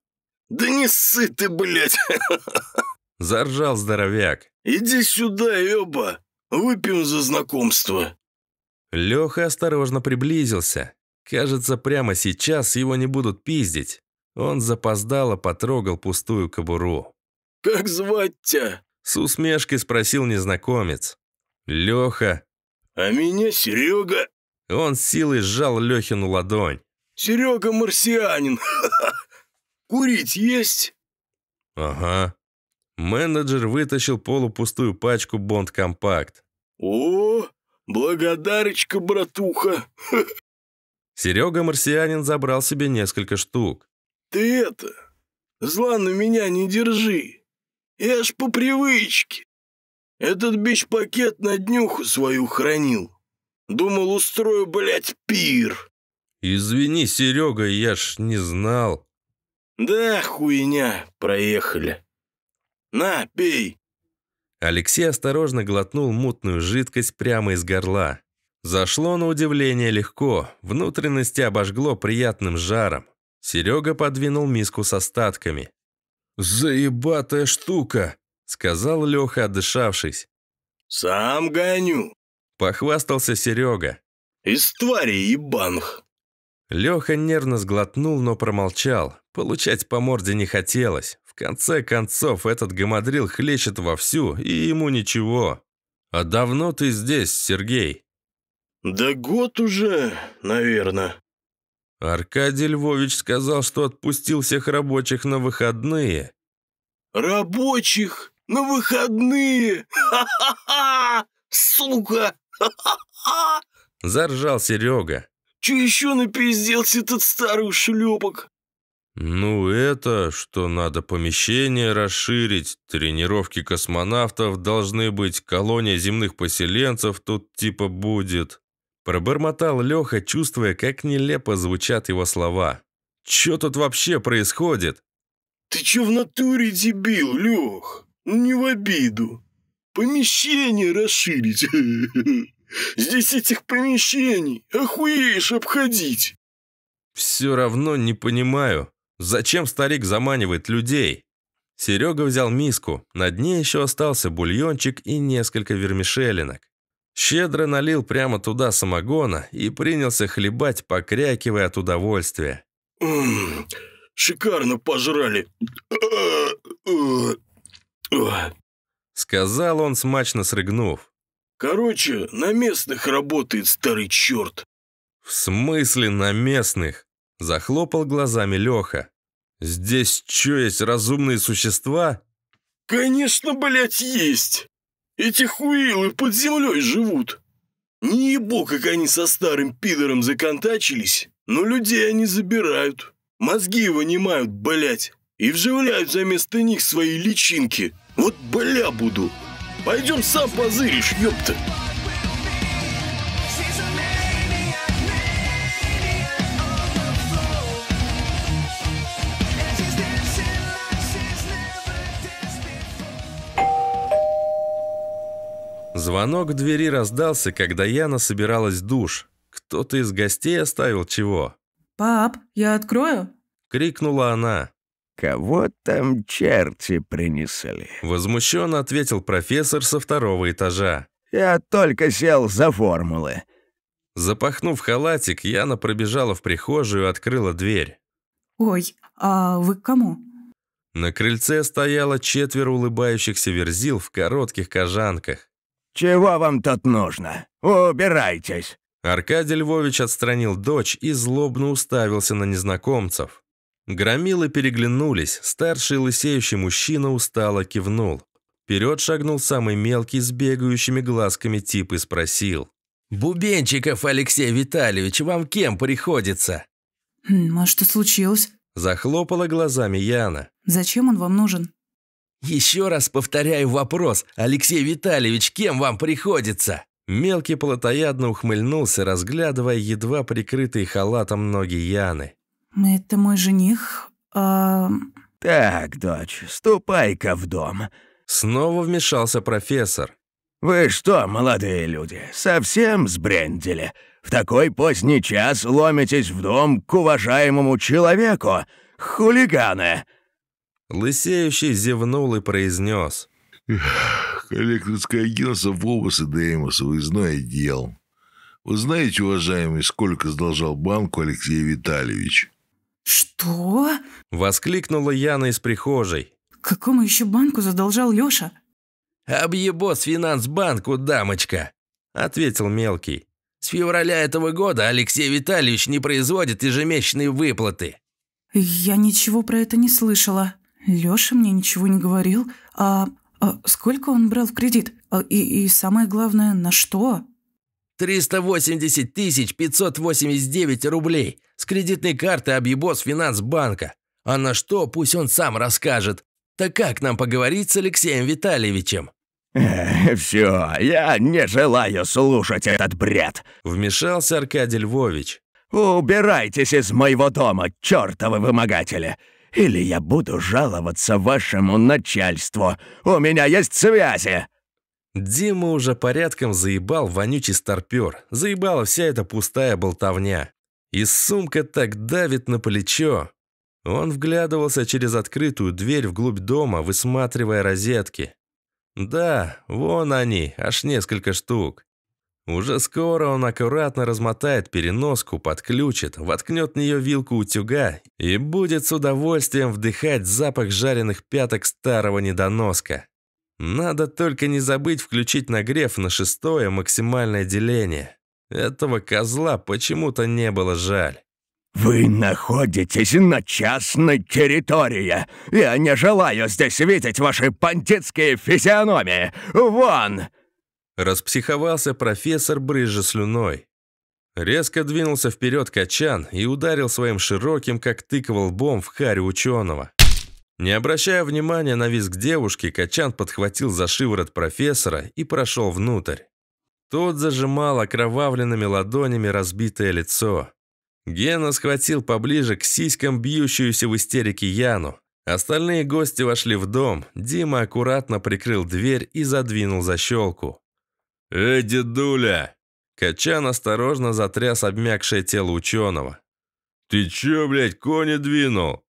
«Да не ссы ты, блядь!» Заржал здоровяк. «Иди сюда, ёба! Выпьем за знакомство!» Леха осторожно приблизился. Кажется, прямо сейчас его не будут пиздить. Он запоздало потрогал пустую кобуру. «Как звать тебя?» С усмешкой спросил незнакомец. «Леха». «А меня Серега». Он с силой сжал Лехину ладонь. «Серега марсианин. Курить есть?» «Ага». Менеджер вытащил полупустую пачку «Бонд Компакт». «О, благодарочка, братуха. Серега-марсианин забрал себе несколько штук. «Ты это... Зла на меня не держи. Я ж по привычке. Этот бич-пакет на днюху свою хранил. Думал, устрою, блядь, пир». «Извини, Серега, я ж не знал». «Да, хуйня, проехали. На, пей». Алексей осторожно глотнул мутную жидкость прямо из горла. Зашло на удивление легко, внутренности обожгло приятным жаром. Серега подвинул миску с остатками. «Заебатая штука!» — сказал Леха, отдышавшись. «Сам гоню!» — похвастался Серега. «Из твари ебаных!» Леха нервно сглотнул, но промолчал. Получать по морде не хотелось. В конце концов, этот гамадрил хлещет вовсю, и ему ничего. «А давно ты здесь, Сергей?» «Да год уже, наверное». Аркадий Львович сказал, что отпустил всех рабочих на выходные. «Рабочих на выходные! Ха-ха-ха! Сука! Ха-ха-ха!» Заржал Серега. «Че еще напизделся этот старый шлепок?» «Ну это, что надо помещение расширить, тренировки космонавтов должны быть, колония земных поселенцев тут типа будет». Пробормотал Леха, чувствуя, как нелепо звучат его слова. «Че тут вообще происходит?» «Ты че в натуре дебил, Лех? Ну, не в обиду. Помещение расширить. Здесь этих помещений охуеешь обходить». «Все равно не понимаю, зачем старик заманивает людей?» Серега взял миску, на дне еще остался бульончик и несколько вермишелинок. Щедро налил прямо туда самогона и принялся хлебать, покрякивая от удовольствия. «Шикарно пожрали!» Сказал он, смачно срыгнув. «Короче, на местных работает старый черт!» «В смысле на местных?» Захлопал глазами Леха. «Здесь что, есть разумные существа?» «Конечно, блядь, есть!» Эти хуилы под землей живут. Не ебо, как они со старым пидором законтачились, но людей они забирают. Мозги вынимают, блять, и вживляют вместо них свои личинки. Вот бля буду. Пойдем сам позыришь, ёпта. Звонок к двери раздался, когда Яна собиралась в душ. Кто-то из гостей оставил чего. «Пап, я открою?» — крикнула она. «Кого там черти принесли?» Возмущенно ответил профессор со второго этажа. «Я только сел за формулы». Запахнув халатик, Яна пробежала в прихожую и открыла дверь. «Ой, а вы к кому?» На крыльце стояло четверо улыбающихся верзил в коротких кожанках. «Чего вам тут нужно? Убирайтесь!» Аркадий Львович отстранил дочь и злобно уставился на незнакомцев. Громилы переглянулись, старший лысеющий мужчина устало кивнул. Вперед шагнул самый мелкий с бегающими глазками тип и спросил. «Бубенчиков Алексей Витальевич, вам кем приходится?» «А что случилось?» Захлопала глазами Яна. «Зачем он вам нужен?» «Еще раз повторяю вопрос, Алексей Витальевич, кем вам приходится?» Мелкий плотоядно ухмыльнулся, разглядывая едва прикрытые халатом ноги Яны. «Это мой жених, а...» «Так, дочь, ступай-ка в дом». Снова вмешался профессор. «Вы что, молодые люди, совсем сбрендели? В такой поздний час ломитесь в дом к уважаемому человеку? Хулиганы!» Лысеющий зевнул и произнес. Коллекторское агентство Воваса Деймоса выездное дел. Вы знаете, уважаемый, сколько задолжал банку Алексей Витальевич? «Что?» – воскликнула Яна из прихожей. «Какому еще банку задолжал Леша?» «Объебос финансбанку, дамочка!» – ответил мелкий. «С февраля этого года Алексей Витальевич не производит ежемесячные выплаты». «Я ничего про это не слышала», Лёша мне ничего не говорил. А, а сколько он брал в кредит? А, и, и самое главное, на что?» 380 тысяч 589 рублей с кредитной карты объебос Финансбанка. А на что, пусть он сам расскажет. Так как нам поговорить с Алексеем Витальевичем?» э, «Все, я не желаю слушать этот бред», — вмешался Аркадий Львович. «Убирайтесь из моего дома, чертовы вымогатели! или я буду жаловаться вашему начальству. У меня есть связи!» Дима уже порядком заебал вонючий старпёр. Заебала вся эта пустая болтовня. И сумка так давит на плечо. Он вглядывался через открытую дверь вглубь дома, высматривая розетки. Да, вон они, аж несколько штук. Уже скоро он аккуратно размотает переноску, подключит, воткнет в нее вилку утюга и будет с удовольствием вдыхать запах жареных пяток старого недоноска. Надо только не забыть включить нагрев на шестое максимальное деление. Этого козла почему-то не было жаль. «Вы находитесь на частной территории. Я не желаю здесь видеть ваши бандитские физиономии. Вон!» Распсиховался профессор, брызжа слюной. Резко двинулся вперед Качан и ударил своим широким, как тыквал лбом, в харю ученого. Не обращая внимания на визг девушки, Качан подхватил за шиворот профессора и прошел внутрь. Тот зажимал окровавленными ладонями разбитое лицо. Гена схватил поближе к сиськам бьющуюся в истерике Яну. Остальные гости вошли в дом, Дима аккуратно прикрыл дверь и задвинул защелку. «Эй, дедуля!» Качан осторожно затряс обмякшее тело ученого. «Ты чё, блядь, кони двинул?»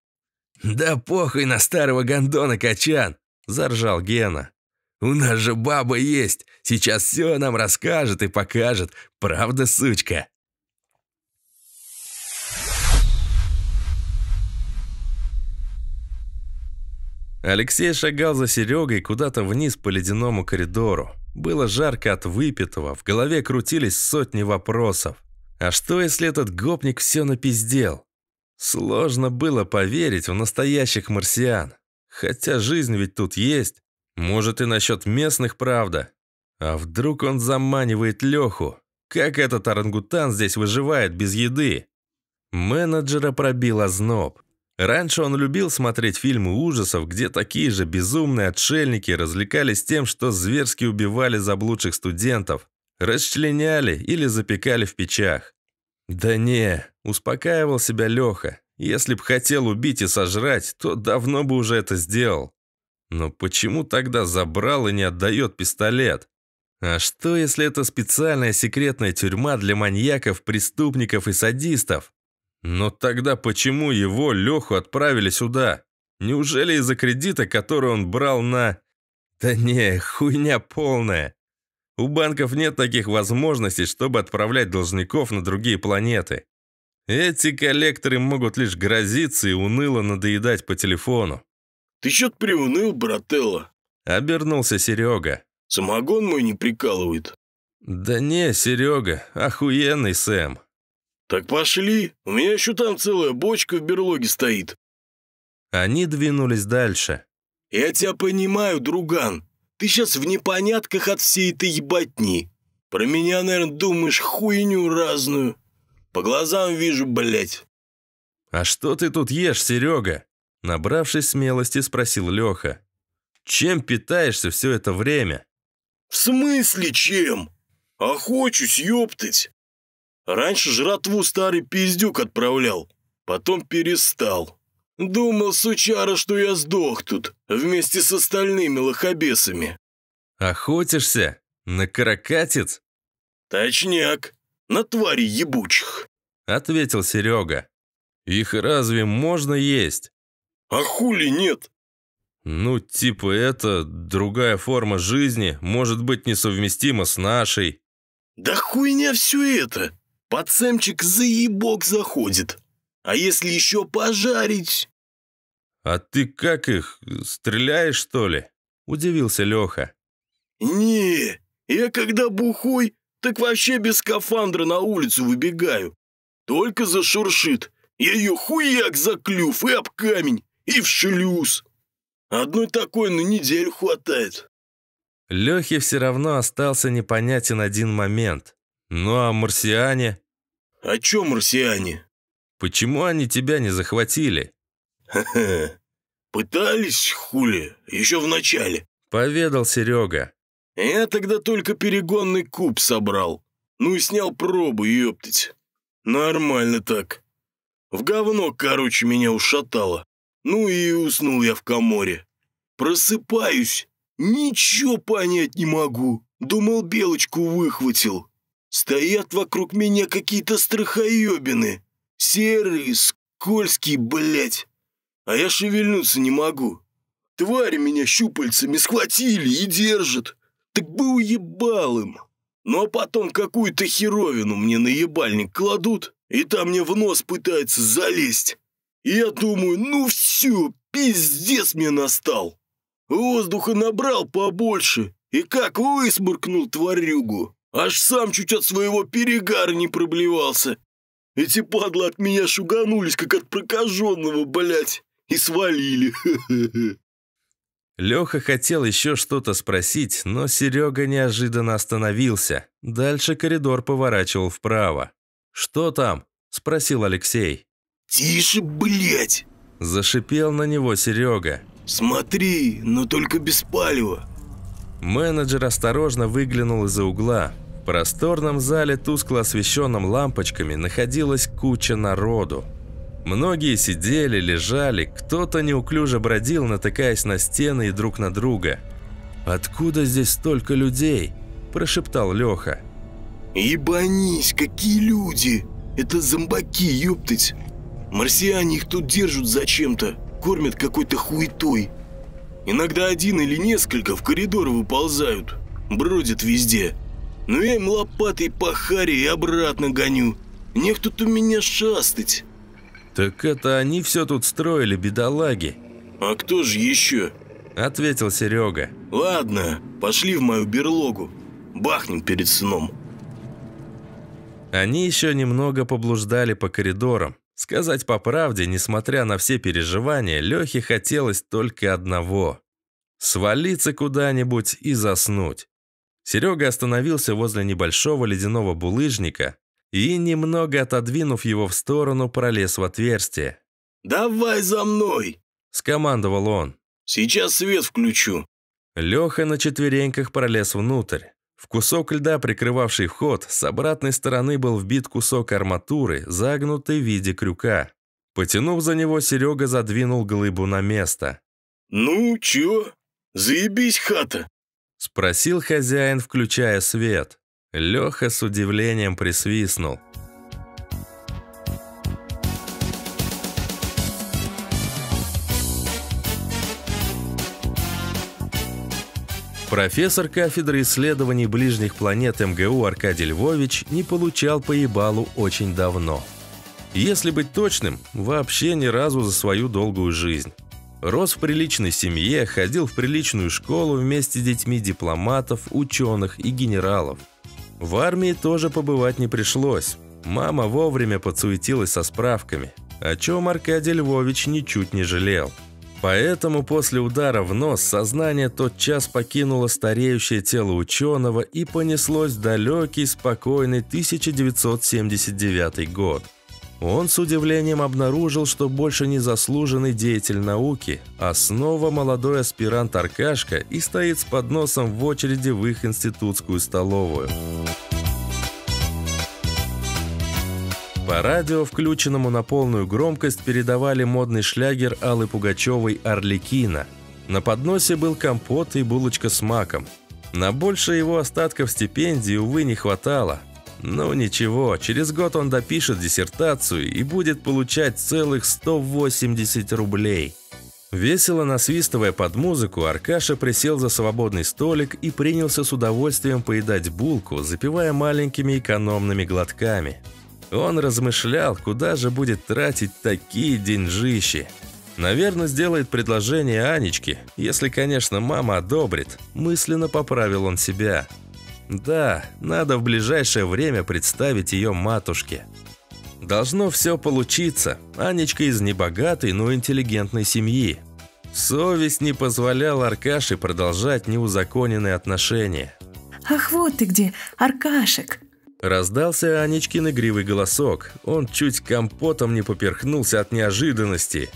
«Да похуй на старого гондона, Качан!» – заржал Гена. «У нас же баба есть! Сейчас все нам расскажет и покажет! Правда, сучка?» Алексей шагал за Серегой куда-то вниз по ледяному коридору. Было жарко от выпитого, в голове крутились сотни вопросов. А что, если этот гопник все напиздел? Сложно было поверить в настоящих марсиан. Хотя жизнь ведь тут есть. Может и насчет местных правда. А вдруг он заманивает Леху? Как этот орангутан здесь выживает без еды? Менеджера пробил озноб. Раньше он любил смотреть фильмы ужасов, где такие же безумные отшельники развлекались тем, что зверски убивали заблудших студентов, расчленяли или запекали в печах. «Да не», — успокаивал себя Леха, — «если б хотел убить и сожрать, то давно бы уже это сделал». Но почему тогда забрал и не отдает пистолет? А что, если это специальная секретная тюрьма для маньяков, преступников и садистов? Но тогда почему его, Леху, отправили сюда? Неужели из-за кредита, который он брал на... Да не, хуйня полная. У банков нет таких возможностей, чтобы отправлять должников на другие планеты. Эти коллекторы могут лишь грозиться и уныло надоедать по телефону. «Ты чё-то приуныл, брателло?» – обернулся Серега. «Самогон мой не прикалывает». «Да не, Серега, охуенный Сэм. «Так пошли! У меня еще там целая бочка в берлоге стоит!» Они двинулись дальше. «Я тебя понимаю, друган. Ты сейчас в непонятках от всей этой ебатни. Про меня, наверное, думаешь хуйню разную. По глазам вижу, блядь». «А что ты тут ешь, Серега?» Набравшись смелости, спросил Леха. «Чем питаешься все это время?» «В смысле чем? Охочусь, ёптать. Раньше жратву старый пиздюк отправлял, потом перестал. Думал, сучара, что я сдох тут, вместе с остальными лохобесами. Охотишься? На каракатиц? Точняк, на твари ебучих. Ответил Серега. Их разве можно есть? А хули нет? Ну, типа это другая форма жизни, может быть несовместима с нашей. Да хуйня все это! Подсемчик заебок заходит. А если еще пожарить?» «А ты как их, стреляешь, что ли?» – удивился Леха. «Не, я когда бухой, так вообще без скафандра на улицу выбегаю. Только зашуршит. Я ее хуяк за клюв и об камень, и в шлюз. Одной такой на неделю хватает». Лехе все равно остался непонятен один момент. Ну а марсиане? О чем марсиане? Почему они тебя не захватили? Ха-ха. Пытались, хули, еще в начале. Поведал Серега. Я тогда только перегонный куб собрал. Ну и снял пробу, ёптать. Нормально так. В говно, короче, меня ушатало. Ну и уснул я в коморе. Просыпаюсь, ничего понять не могу. Думал, белочку выхватил. Стоят вокруг меня какие-то страхоебины. Серые, скользкие, блядь. А я шевельнуться не могу. Твари меня щупальцами схватили и держат. Так бы уебал им. Ну а потом какую-то херовину мне на ебальник кладут, и там мне в нос пытается залезть. И я думаю, ну все, пиздец мне настал. Воздуха набрал побольше, и как высморкнул тварюгу. Аж сам чуть от своего перегара не проблевался. Эти падлы от меня шуганулись, как от прокаженного, блядь, и свалили. Леха хотел еще что-то спросить, но Серега неожиданно остановился. Дальше коридор поворачивал вправо. «Что там?» – спросил Алексей. «Тише, блядь!» – зашипел на него Серега. «Смотри, но только без палева. Менеджер осторожно выглянул из-за угла. В просторном зале, тускло освещенном лампочками, находилась куча народу. Многие сидели, лежали, кто-то неуклюже бродил, натыкаясь на стены и друг на друга. «Откуда здесь столько людей?» – прошептал Леха. «Ебанись, какие люди! Это зомбаки, ёптыть! Марсиане их тут держат зачем-то, кормят какой-то хуетой!» Иногда один или несколько в коридор выползают, бродят везде. Но ну, я им лопатой по харе и обратно гоню. Нех тут у меня шастать. Так это они все тут строили, бедолаги. А кто же еще? Ответил Серега. Ладно, пошли в мою берлогу. Бахнем перед сном. Они еще немного поблуждали по коридорам, Сказать по правде, несмотря на все переживания, Лехе хотелось только одного – свалиться куда-нибудь и заснуть. Серега остановился возле небольшого ледяного булыжника и, немного отодвинув его в сторону, пролез в отверстие. «Давай за мной!» – скомандовал он. «Сейчас свет включу». Леха на четвереньках пролез внутрь. В кусок льда, прикрывавший вход, с обратной стороны был вбит кусок арматуры, загнутый в виде крюка. Потянув за него, Серега задвинул глыбу на место. «Ну, чё? Заебись хата!» — спросил хозяин, включая свет. Леха с удивлением присвистнул. Профессор кафедры исследований ближних планет МГУ Аркадий Львович не получал поебалу очень давно. Если быть точным, вообще ни разу за свою долгую жизнь. Рос в приличной семье, ходил в приличную школу вместе с детьми дипломатов, ученых и генералов. В армии тоже побывать не пришлось. Мама вовремя подсуетилась со справками, о чем Аркадий Львович ничуть не жалел – Поэтому после удара в нос сознание тотчас покинуло стареющее тело ученого и понеслось в далекий, спокойный 1979 год. Он с удивлением обнаружил, что больше не заслуженный деятель науки, а снова молодой аспирант Аркашка и стоит с подносом в очереди в их институтскую столовую. По радио, включенному на полную громкость, передавали модный шлягер Аллы Пугачевой «Орликина». На подносе был компот и булочка с маком. На больше его остатков стипендии, увы, не хватало. Ну ничего, через год он допишет диссертацию и будет получать целых 180 рублей. Весело насвистывая под музыку, Аркаша присел за свободный столик и принялся с удовольствием поедать булку, запивая маленькими экономными глотками – он размышлял, куда же будет тратить такие деньжищи. Наверное, сделает предложение Анечке, если, конечно, мама одобрит. Мысленно поправил он себя. Да, надо в ближайшее время представить ее матушке. Должно все получиться. Анечка из небогатой, но интеллигентной семьи. Совесть не позволяла Аркаше продолжать неузаконенные отношения. «Ах, вот ты где, Аркашек!» Раздался Анечкин игривый голосок. Он чуть компотом не поперхнулся от неожиданности.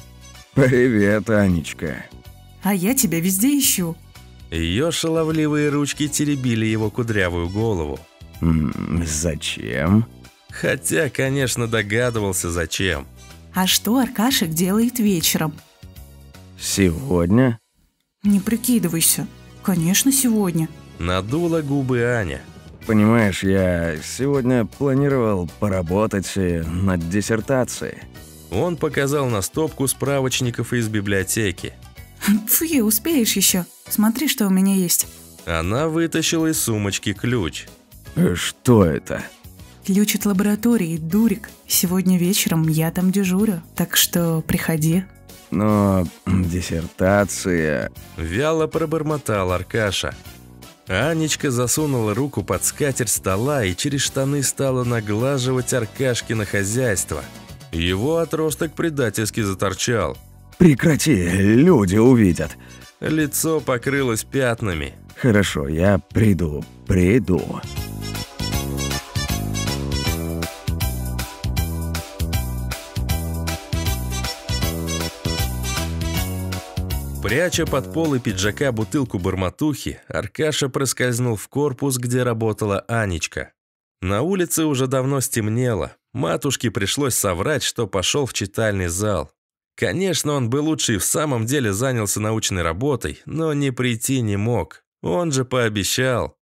«Привет, Анечка!» «А я тебя везде ищу!» Ее шаловливые ручки теребили его кудрявую голову. «Зачем?» Хотя, конечно, догадывался, зачем. «А что Аркашек делает вечером?» «Сегодня?» «Не прикидывайся. Конечно, сегодня». Надула губы Аня. Понимаешь, я сегодня планировал поработать над диссертацией. Он показал на стопку справочников из библиотеки. Фу, успеешь еще. Смотри, что у меня есть. Она вытащила из сумочки ключ. Э, что это? Ключ от лаборатории, дурик. Сегодня вечером я там дежурю, так что приходи. Но диссертация... Вяло пробормотал Аркаша. Анечка засунула руку под скатерть стола и через штаны стала наглаживать Аркашкино хозяйство. Его отросток предательски заторчал. «Прекрати, люди увидят!» Лицо покрылось пятнами. «Хорошо, я приду, приду!» Пряча под полы пиджака бутылку барматухи, Аркаша проскользнул в корпус, где работала Анечка. На улице уже давно стемнело. Матушке пришлось соврать, что пошел в читальный зал. Конечно, он бы лучше и в самом деле занялся научной работой, но не прийти не мог. Он же пообещал.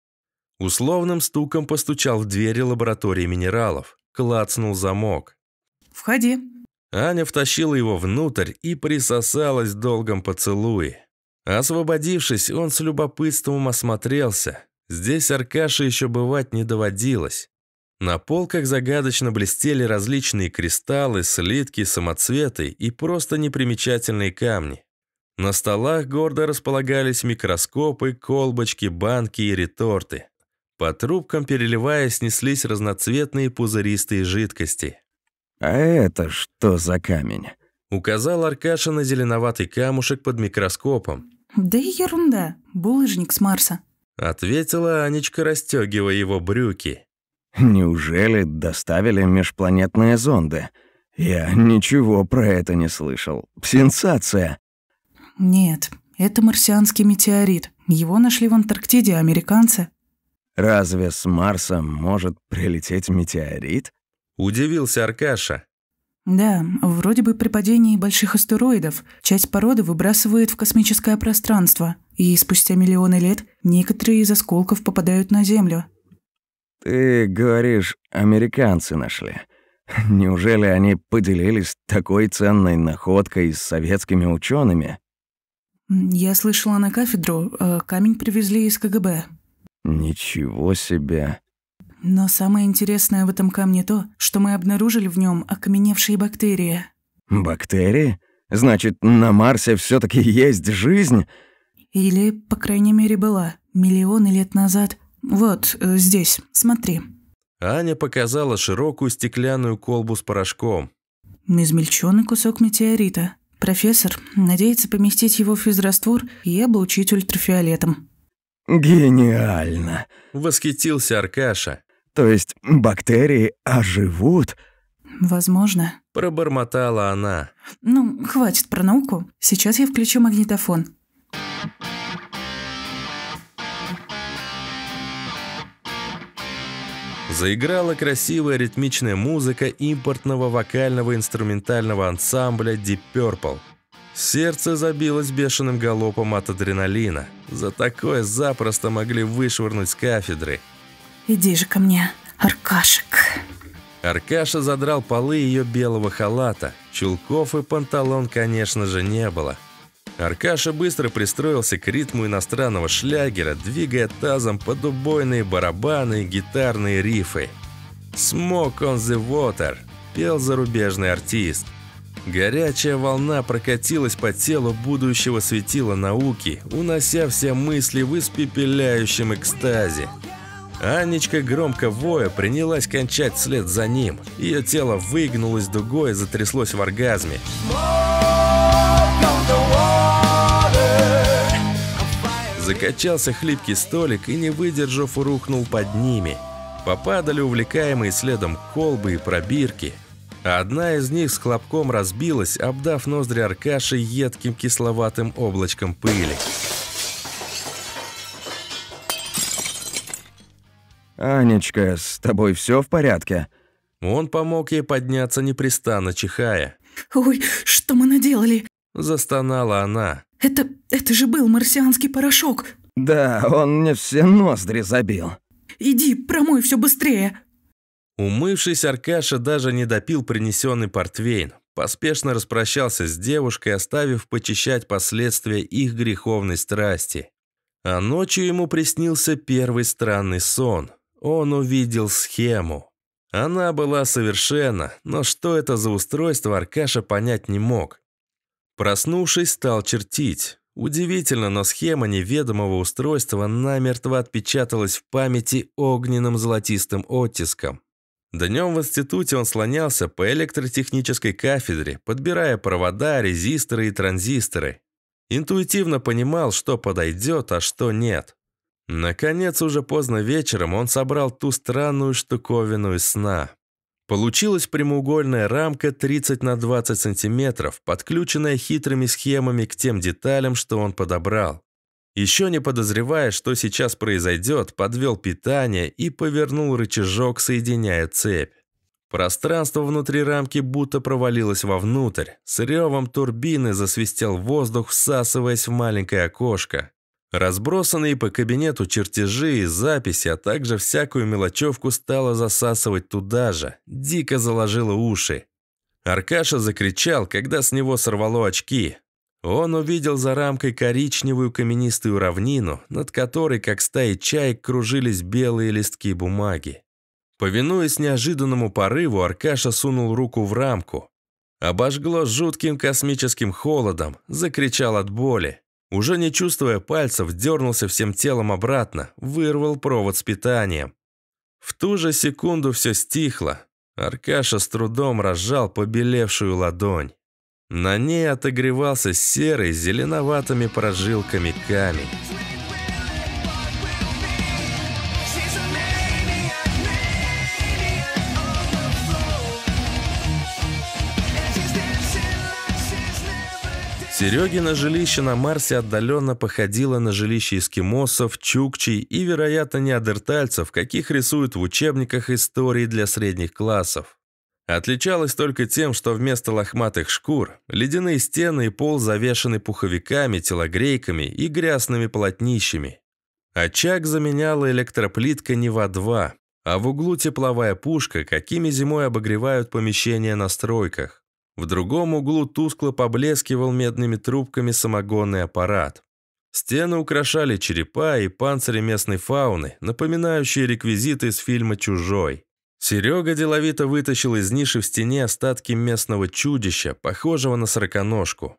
Условным стуком постучал в двери лаборатории минералов. Клацнул замок. «Входи», Аня втащила его внутрь и присосалась в долгом поцелуе. Освободившись, он с любопытством осмотрелся. Здесь Аркаше еще бывать не доводилось. На полках загадочно блестели различные кристаллы, слитки, самоцветы и просто непримечательные камни. На столах гордо располагались микроскопы, колбочки, банки и реторты. По трубкам, переливаясь, неслись разноцветные пузыристые жидкости. «А это что за камень?» Указал Аркаша на зеленоватый камушек под микроскопом. «Да ерунда, булыжник с Марса», — ответила Анечка, расстегивая его брюки. «Неужели доставили межпланетные зонды? Я ничего про это не слышал. Сенсация!» «Нет, это марсианский метеорит. Его нашли в Антарктиде американцы». «Разве с Марса может прилететь метеорит?» Удивился Аркаша. Да, вроде бы при падении больших астероидов часть породы выбрасывает в космическое пространство, и спустя миллионы лет некоторые из осколков попадают на Землю. Ты говоришь, американцы нашли. Неужели они поделились такой ценной находкой с советскими учеными? Я слышала на кафедру, э, камень привезли из КГБ. Ничего себе. Но самое интересное в этом камне то, что мы обнаружили в нем окаменевшие бактерии. Бактерии? Значит, на Марсе все таки есть жизнь? Или, по крайней мере, была. Миллионы лет назад. Вот, э, здесь, смотри. Аня показала широкую стеклянную колбу с порошком. Измельченный кусок метеорита. Профессор надеется поместить его в физраствор и облучить ультрафиолетом. «Гениально!» — восхитился Аркаша. То есть бактерии оживут?» «Возможно». Пробормотала она. «Ну, хватит про науку. Сейчас я включу магнитофон». Заиграла красивая ритмичная музыка импортного вокального инструментального ансамбля Deep Purple. Сердце забилось бешеным галопом от адреналина. За такое запросто могли вышвырнуть с кафедры – Иди же ко мне, Аркашек!» Аркаша задрал полы ее белого халата. Чулков и панталон, конечно же, не было. Аркаша быстро пристроился к ритму иностранного шлягера, двигая тазом под убойные барабаны и гитарные рифы. "Smoke on the water» – пел зарубежный артист. Горячая волна прокатилась по телу будущего светила науки, унося все мысли в испепеляющем экстазе – Анечка, громко воя, принялась кончать вслед за ним. Ее тело выгнулось дугой и затряслось в оргазме. Закачался хлипкий столик и, не выдержав, рухнул под ними. Попадали увлекаемые следом колбы и пробирки. А одна из них с хлопком разбилась, обдав ноздри Аркаши едким кисловатым облачком пыли. «Анечка, с тобой все в порядке?» Он помог ей подняться непрестанно, чихая. «Ой, что мы наделали?» Застонала она. «Это... это же был марсианский порошок!» «Да, он мне все ноздри забил!» «Иди, промой все быстрее!» Умывшись, Аркаша даже не допил принесенный портвейн. Поспешно распрощался с девушкой, оставив почищать последствия их греховной страсти. А ночью ему приснился первый странный сон – он увидел схему. Она была совершенна, но что это за устройство, Аркаша понять не мог. Проснувшись, стал чертить. Удивительно, но схема неведомого устройства намертво отпечаталась в памяти огненным золотистым оттиском. Днем в институте он слонялся по электротехнической кафедре, подбирая провода, резисторы и транзисторы. Интуитивно понимал, что подойдет, а что нет. Наконец, уже поздно вечером он собрал ту странную штуковину из сна. Получилась прямоугольная рамка 30 на 20 сантиметров, подключенная хитрыми схемами к тем деталям, что он подобрал. Еще не подозревая, что сейчас произойдет, подвел питание и повернул рычажок, соединяя цепь. Пространство внутри рамки будто провалилось вовнутрь. С ревом турбины засвистел воздух, всасываясь в маленькое окошко. Разбросанные по кабинету чертежи и записи, а также всякую мелочевку стала засасывать туда же, дико заложила уши. Аркаша закричал, когда с него сорвало очки. Он увидел за рамкой коричневую каменистую равнину, над которой, как стаи чаек, кружились белые листки бумаги. Повинуясь неожиданному порыву, Аркаша сунул руку в рамку. Обожгло жутким космическим холодом, закричал от боли. Уже не чувствуя пальцев, дернулся всем телом обратно, вырвал провод с питанием. В ту же секунду все стихло. Аркаша с трудом разжал побелевшую ладонь. На ней отогревался серый зеленоватыми прожилками камень. Серегина жилище на Марсе отдаленно походило на жилище эскимосов, чукчей и, вероятно, неандертальцев, каких рисуют в учебниках истории для средних классов. Отличалось только тем, что вместо лохматых шкур ледяные стены и пол завешаны пуховиками, телогрейками и грязными полотнищами. Очаг заменяла электроплитка Нева-2, а в углу тепловая пушка, какими зимой обогревают помещения на стройках. В другом углу тускло поблескивал медными трубками самогонный аппарат. Стены украшали черепа и панцири местной фауны, напоминающие реквизиты из фильма «Чужой». Серега деловито вытащил из ниши в стене остатки местного чудища, похожего на сороконожку.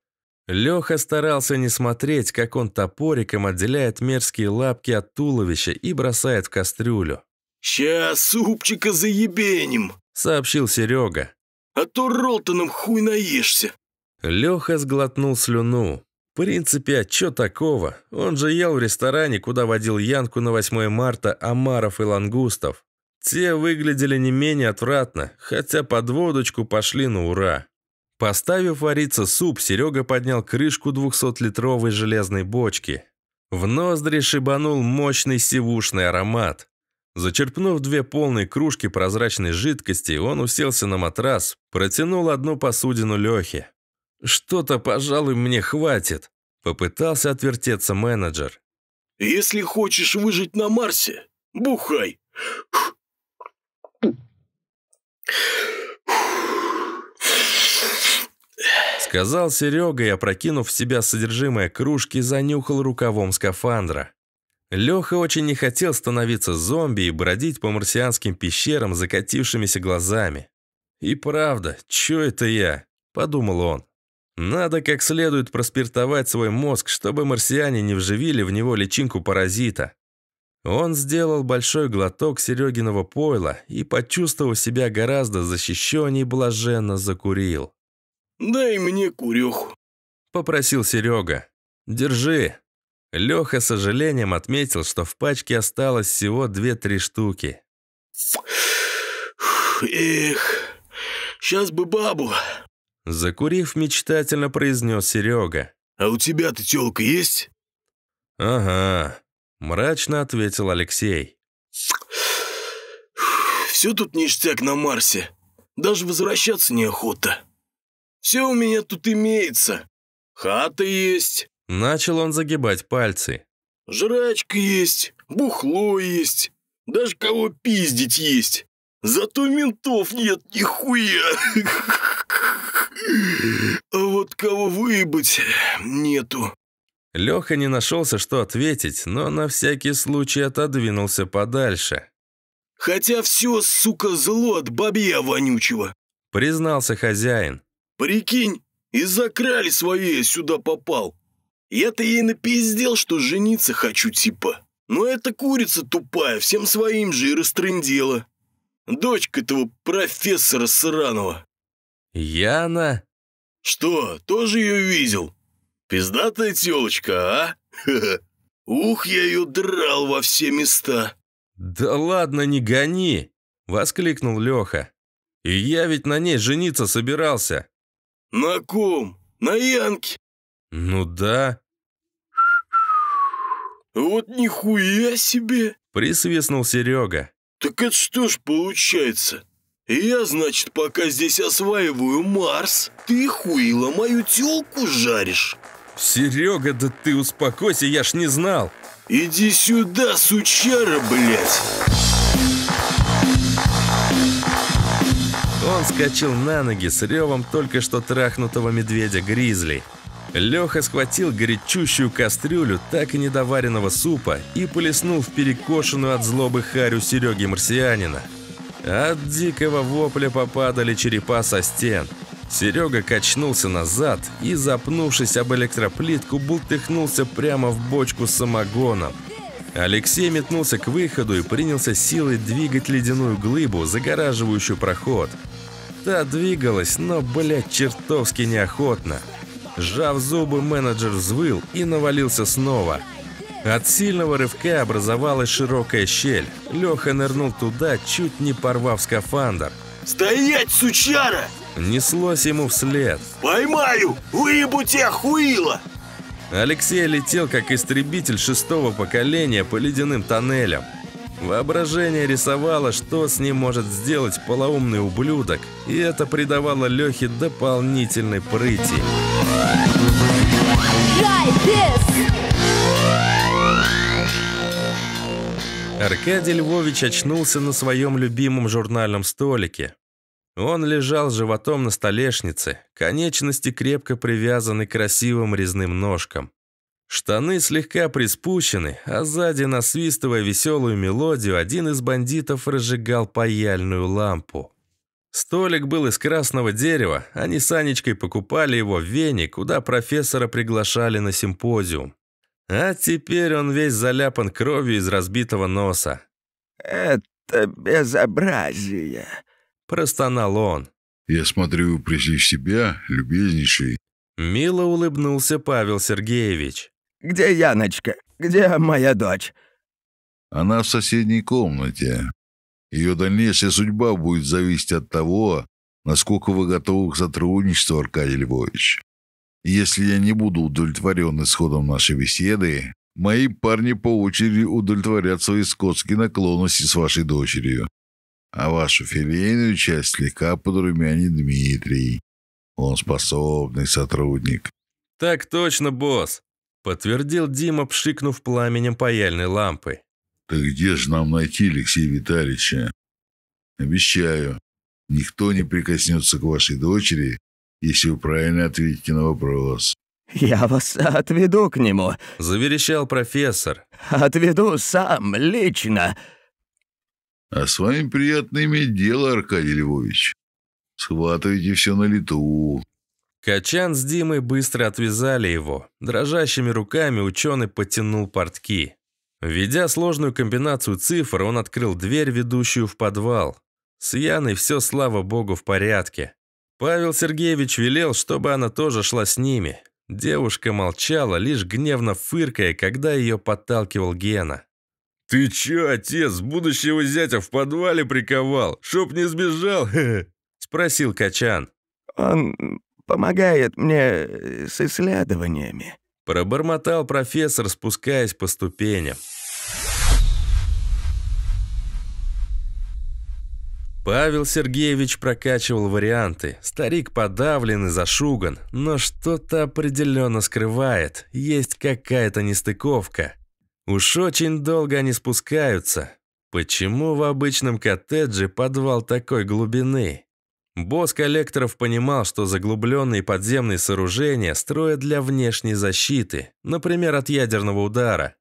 Леха старался не смотреть, как он топориком отделяет мерзкие лапки от туловища и бросает в кастрюлю. «Сейчас супчика заебеним», — сообщил Серега а то Ролтоном хуй наешься!» Леха сглотнул слюну. В принципе, а чё такого? Он же ел в ресторане, куда водил Янку на 8 марта Амаров и Лангустов. Те выглядели не менее отвратно, хотя под водочку пошли на ура. Поставив вариться суп, Серега поднял крышку 200-литровой железной бочки. В ноздри шибанул мощный сивушный аромат. Зачерпнув две полные кружки прозрачной жидкости, он уселся на матрас, протянул одну посудину Лехе. «Что-то, пожалуй, мне хватит», — попытался отвертеться менеджер. «Если хочешь выжить на Марсе, бухай. Сказал Серега и, опрокинув в себя содержимое кружки, занюхал рукавом скафандра. Леха очень не хотел становиться зомби и бродить по марсианским пещерам закатившимися глазами. «И правда, чё это я?» – подумал он. «Надо как следует проспиртовать свой мозг, чтобы марсиане не вживили в него личинку паразита». Он сделал большой глоток Серегиного пойла и, почувствовав себя гораздо защищенней, блаженно закурил. «Дай мне курюху», — попросил Серега. «Держи», Леха с сожалением отметил, что в пачке осталось всего 2-3 штуки. «Эх, сейчас бы бабу!» Закурив, мечтательно произнес Серега. «А у тебя-то тёлка есть?» «Ага», — мрачно ответил Алексей. «Всё тут ништяк на Марсе. Даже возвращаться неохота. Все у меня тут имеется. Хата есть, Начал он загибать пальцы. «Жрачка есть, бухло есть, даже кого пиздить есть. Зато ментов нет нихуя. А вот кого выебать нету». Леха не нашелся, что ответить, но на всякий случай отодвинулся подальше. «Хотя все, сука, зло от бабья вонючего», — признался хозяин. «Прикинь, из-за крали своей сюда попал. Я-то ей напиздел, что жениться хочу типа. Но эта курица тупая, всем своим же и растрындела. Дочка этого профессора сраного. Яна? Что, тоже ее видел? Пиздатая телочка, а? Ух, я ее драл во все места. Да ладно, не гони, воскликнул Леха. И я ведь на ней жениться собирался. На ком? На Янке? Ну да. «Вот нихуя себе!» — присвистнул Серега. «Так это что ж получается? Я, значит, пока здесь осваиваю Марс, ты хуила мою тёлку жаришь?» «Серега, да ты успокойся, я ж не знал!» «Иди сюда, сучара, блядь!» Он скачал на ноги с ревом только что трахнутого медведя-гризли. Леха схватил горячущую кастрюлю так и недоваренного супа и полеснул в перекошенную от злобы харю Сереги Марсианина. От дикого вопля попадали черепа со стен. Серега качнулся назад и, запнувшись об электроплитку, бултыхнулся прямо в бочку с самогоном. Алексей метнулся к выходу и принялся силой двигать ледяную глыбу, загораживающую проход. Та двигалась, но, блядь, чертовски неохотно. Сжав зубы, менеджер взвыл и навалился снова. От сильного рывка образовалась широкая щель. Леха нырнул туда, чуть не порвав скафандр. «Стоять, сучара!» Неслось ему вслед. «Поймаю! Выебу тебя, хуила!» Алексей летел, как истребитель шестого поколения по ледяным тоннелям. Воображение рисовало, что с ним может сделать полоумный ублюдок, и это придавало Лехе дополнительной прыти. Аркадий Львович очнулся на своем любимом журнальном столике. Он лежал животом на столешнице, конечности крепко привязаны к красивым резным ножкам. Штаны слегка приспущены, а сзади, насвистывая веселую мелодию, один из бандитов разжигал паяльную лампу. Столик был из красного дерева, они с Анечкой покупали его в Вене, куда профессора приглашали на симпозиум. А теперь он весь заляпан кровью из разбитого носа. «Это безобразие», — простонал он. «Я смотрю, пришли себя, любезнейший». Мило улыбнулся Павел Сергеевич. Где Яночка? Где моя дочь?» «Она в соседней комнате. Ее дальнейшая судьба будет зависеть от того, насколько вы готовы к сотрудничеству, Аркадий Львович. если я не буду удовлетворен исходом нашей беседы, мои парни по очереди удовлетворят свои скотские наклонности с вашей дочерью. А вашу филейную часть слегка подрумянит Дмитрий. Он способный сотрудник». «Так точно, босс!» подтвердил Дима, пшикнув пламенем паяльной лампы. «Так где же нам найти Алексея Витальевича? Обещаю, никто не прикоснется к вашей дочери, если вы правильно ответите на вопрос». «Я вас отведу к нему», — заверещал профессор. «Отведу сам, лично». «А с вами приятно иметь дело, Аркадий Львович. Схватывайте все на лету, Качан с Димой быстро отвязали его. Дрожащими руками ученый потянул портки. Ведя сложную комбинацию цифр, он открыл дверь, ведущую в подвал. С Яной все, слава богу, в порядке. Павел Сергеевич велел, чтобы она тоже шла с ними. Девушка молчала, лишь гневно фыркая, когда ее подталкивал Гена. «Ты че, отец, будущего зятя в подвале приковал, чтоб не сбежал?» – спросил Качан. «Он «А помогает мне э, с исследованиями», — пробормотал профессор, спускаясь по ступеням. Павел Сергеевич прокачивал варианты. Старик подавлен и зашуган, но что-то определенно скрывает. Есть какая-то нестыковка. Уж очень долго они спускаются. Почему в обычном коттедже подвал такой глубины? Босс коллекторов понимал, что заглубленные подземные сооружения строят для внешней защиты, например, от ядерного удара.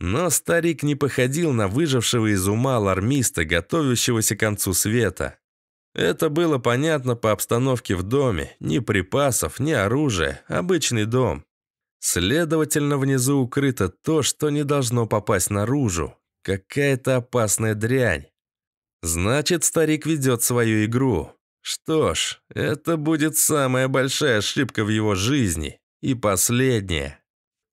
Но старик не походил на выжившего из ума алармиста, готовящегося к концу света. Это было понятно по обстановке в доме, ни припасов, ни оружия, обычный дом. Следовательно, внизу укрыто то, что не должно попасть наружу, какая-то опасная дрянь. Значит, старик ведет свою игру. Что ж, это будет самая большая ошибка в его жизни. И последняя.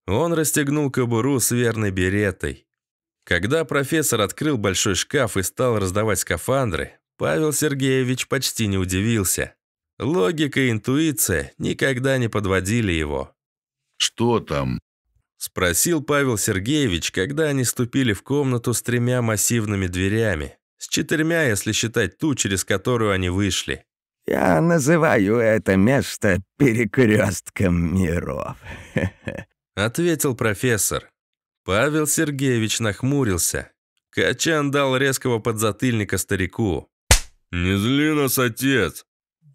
Он расстегнул кобуру с верной беретой. Когда профессор открыл большой шкаф и стал раздавать скафандры, Павел Сергеевич почти не удивился. Логика и интуиция никогда не подводили его. «Что там?» – спросил Павел Сергеевич, когда они ступили в комнату с тремя массивными дверями. С четырьмя, если считать ту, через которую они вышли. Я называю это место перекрёстком миров. Ответил профессор. Павел Сергеевич нахмурился. Качан дал резкого подзатыльника старику. «Не зли нас, отец!»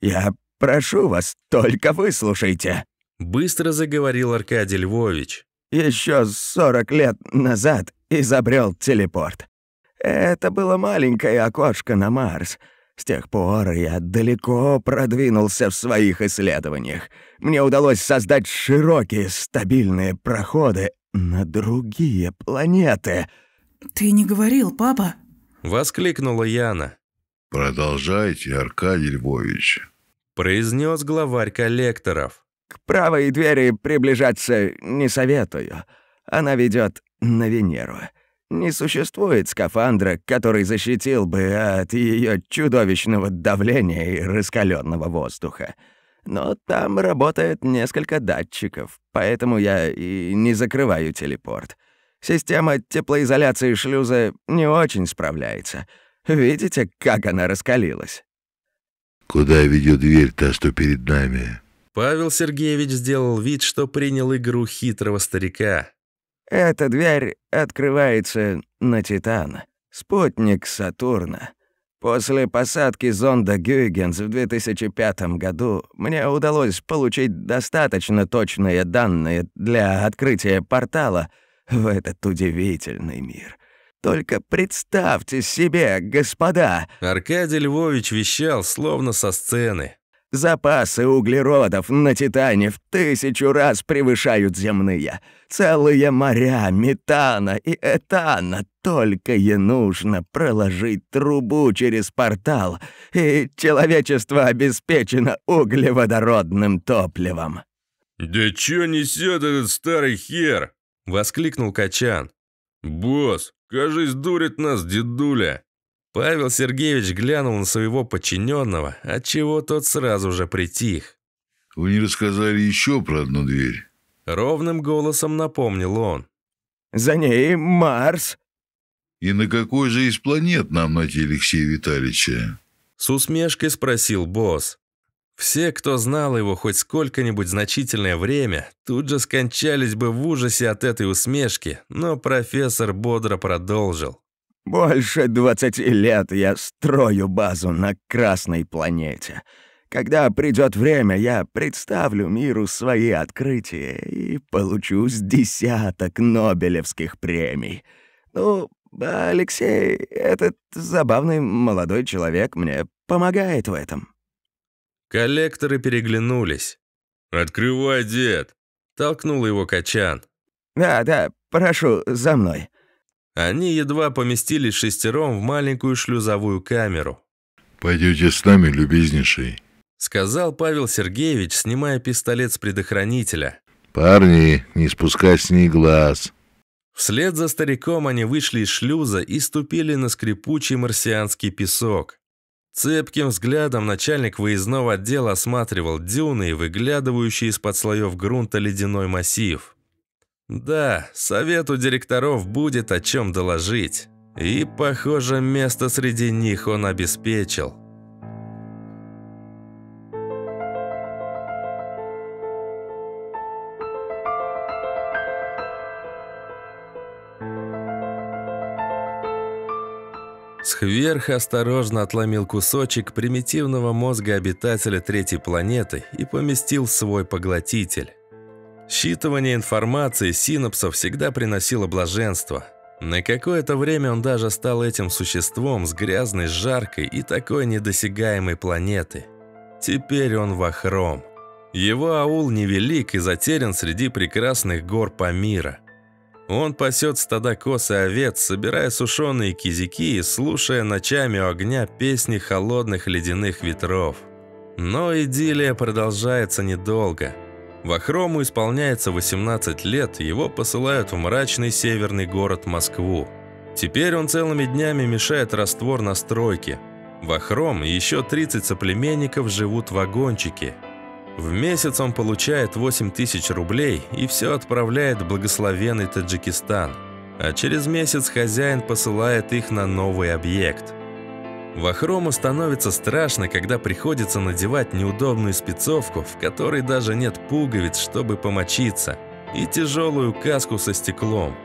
«Я прошу вас, только выслушайте!» Быстро заговорил Аркадий Львович. «Еще сорок лет назад изобрел телепорт. Это было маленькое окошко на Марс. С тех пор я далеко продвинулся в своих исследованиях. Мне удалось создать широкие стабильные проходы на другие планеты. «Ты не говорил, папа?» — воскликнула Яна. «Продолжайте, Аркадий Львович», — произнес главарь коллекторов. «К правой двери приближаться не советую. Она ведет на Венеру». Не существует скафандра, который защитил бы от ее чудовищного давления и раскаленного воздуха. Но там работает несколько датчиков, поэтому я и не закрываю телепорт. Система теплоизоляции шлюза не очень справляется. Видите, как она раскалилась? «Куда ведет дверь та, что перед нами?» Павел Сергеевич сделал вид, что принял игру хитрого старика. Эта дверь открывается на Титан, спутник Сатурна. После посадки зонда Гюйгенс в 2005 году мне удалось получить достаточно точные данные для открытия портала в этот удивительный мир. Только представьте себе, господа!» Аркадий Львович вещал, словно со сцены. Запасы углеродов на Титане в тысячу раз превышают земные. Целые моря метана и этана. Только и нужно проложить трубу через портал, и человечество обеспечено углеводородным топливом». «Да чё несёт этот старый хер?» — воскликнул Качан. «Босс, кажись, дурит нас дедуля». Павел Сергеевич глянул на своего подчиненного, отчего тот сразу же притих. «Вы не рассказали еще про одну дверь?» Ровным голосом напомнил он. «За ней Марс». «И на какой же из планет нам найти Алексея Витальевича?» С усмешкой спросил босс. Все, кто знал его хоть сколько-нибудь значительное время, тут же скончались бы в ужасе от этой усмешки, но профессор бодро продолжил. Больше 20 лет я строю базу на Красной планете. Когда придет время, я представлю миру свои открытия и получу с десяток Нобелевских премий. Ну, Алексей, этот забавный молодой человек мне помогает в этом». Коллекторы переглянулись. «Открывай, дед!» — толкнул его Качан. «Да, да, прошу, за мной». Они едва поместились шестером в маленькую шлюзовую камеру. «Пойдете с нами, любезнейший», — сказал Павел Сергеевич, снимая пистолет с предохранителя. «Парни, не спускай с ней глаз». Вслед за стариком они вышли из шлюза и ступили на скрипучий марсианский песок. Цепким взглядом начальник выездного отдела осматривал дюны и выглядывающий из-под слоев грунта ледяной массив. Да, совету директоров будет о чем доложить. И, похоже, место среди них он обеспечил. Скверх осторожно отломил кусочек примитивного мозга обитателя третьей планеты и поместил в свой поглотитель. Считывание информации синапсов всегда приносило блаженство. На какое-то время он даже стал этим существом с грязной, жаркой и такой недосягаемой планеты. Теперь он вахром. Его аул невелик и затерян среди прекрасных гор Памира. Он пасет стада коз и овец, собирая сушеные кизики и слушая ночами у огня песни холодных ледяных ветров. Но идиллия продолжается недолго – Вахрому исполняется 18 лет, его посылают в мрачный северный город Москву. Теперь он целыми днями мешает раствор на стройке. Вахром и еще 30 соплеменников живут в вагончике. В месяц он получает 8 тысяч рублей и все отправляет в благословенный Таджикистан. А через месяц хозяин посылает их на новый объект – Вахрому становится страшно, когда приходится надевать неудобную спецовку, в которой даже нет пуговиц, чтобы помочиться, и тяжелую каску со стеклом.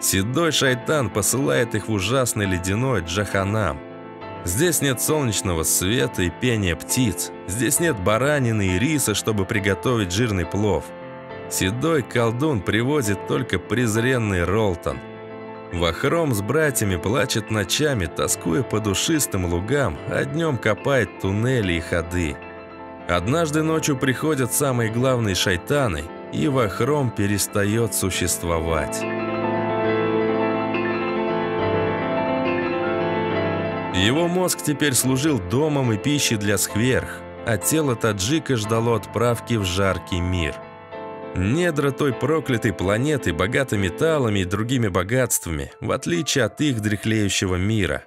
Седой шайтан посылает их в ужасный ледяной джаханам. Здесь нет солнечного света и пения птиц. Здесь нет баранины и риса, чтобы приготовить жирный плов. Седой колдун привозит только презренный Ролтон. Вахром с братьями плачет ночами, тоскуя по душистым лугам, а днем копает туннели и ходы. Однажды ночью приходят самые главные шайтаны, и Вахром перестает существовать. Его мозг теперь служил домом и пищей для схверх, а тело таджика ждало отправки в жаркий мир – Недра той проклятой планеты богаты металлами и другими богатствами, в отличие от их дряхлеющего мира.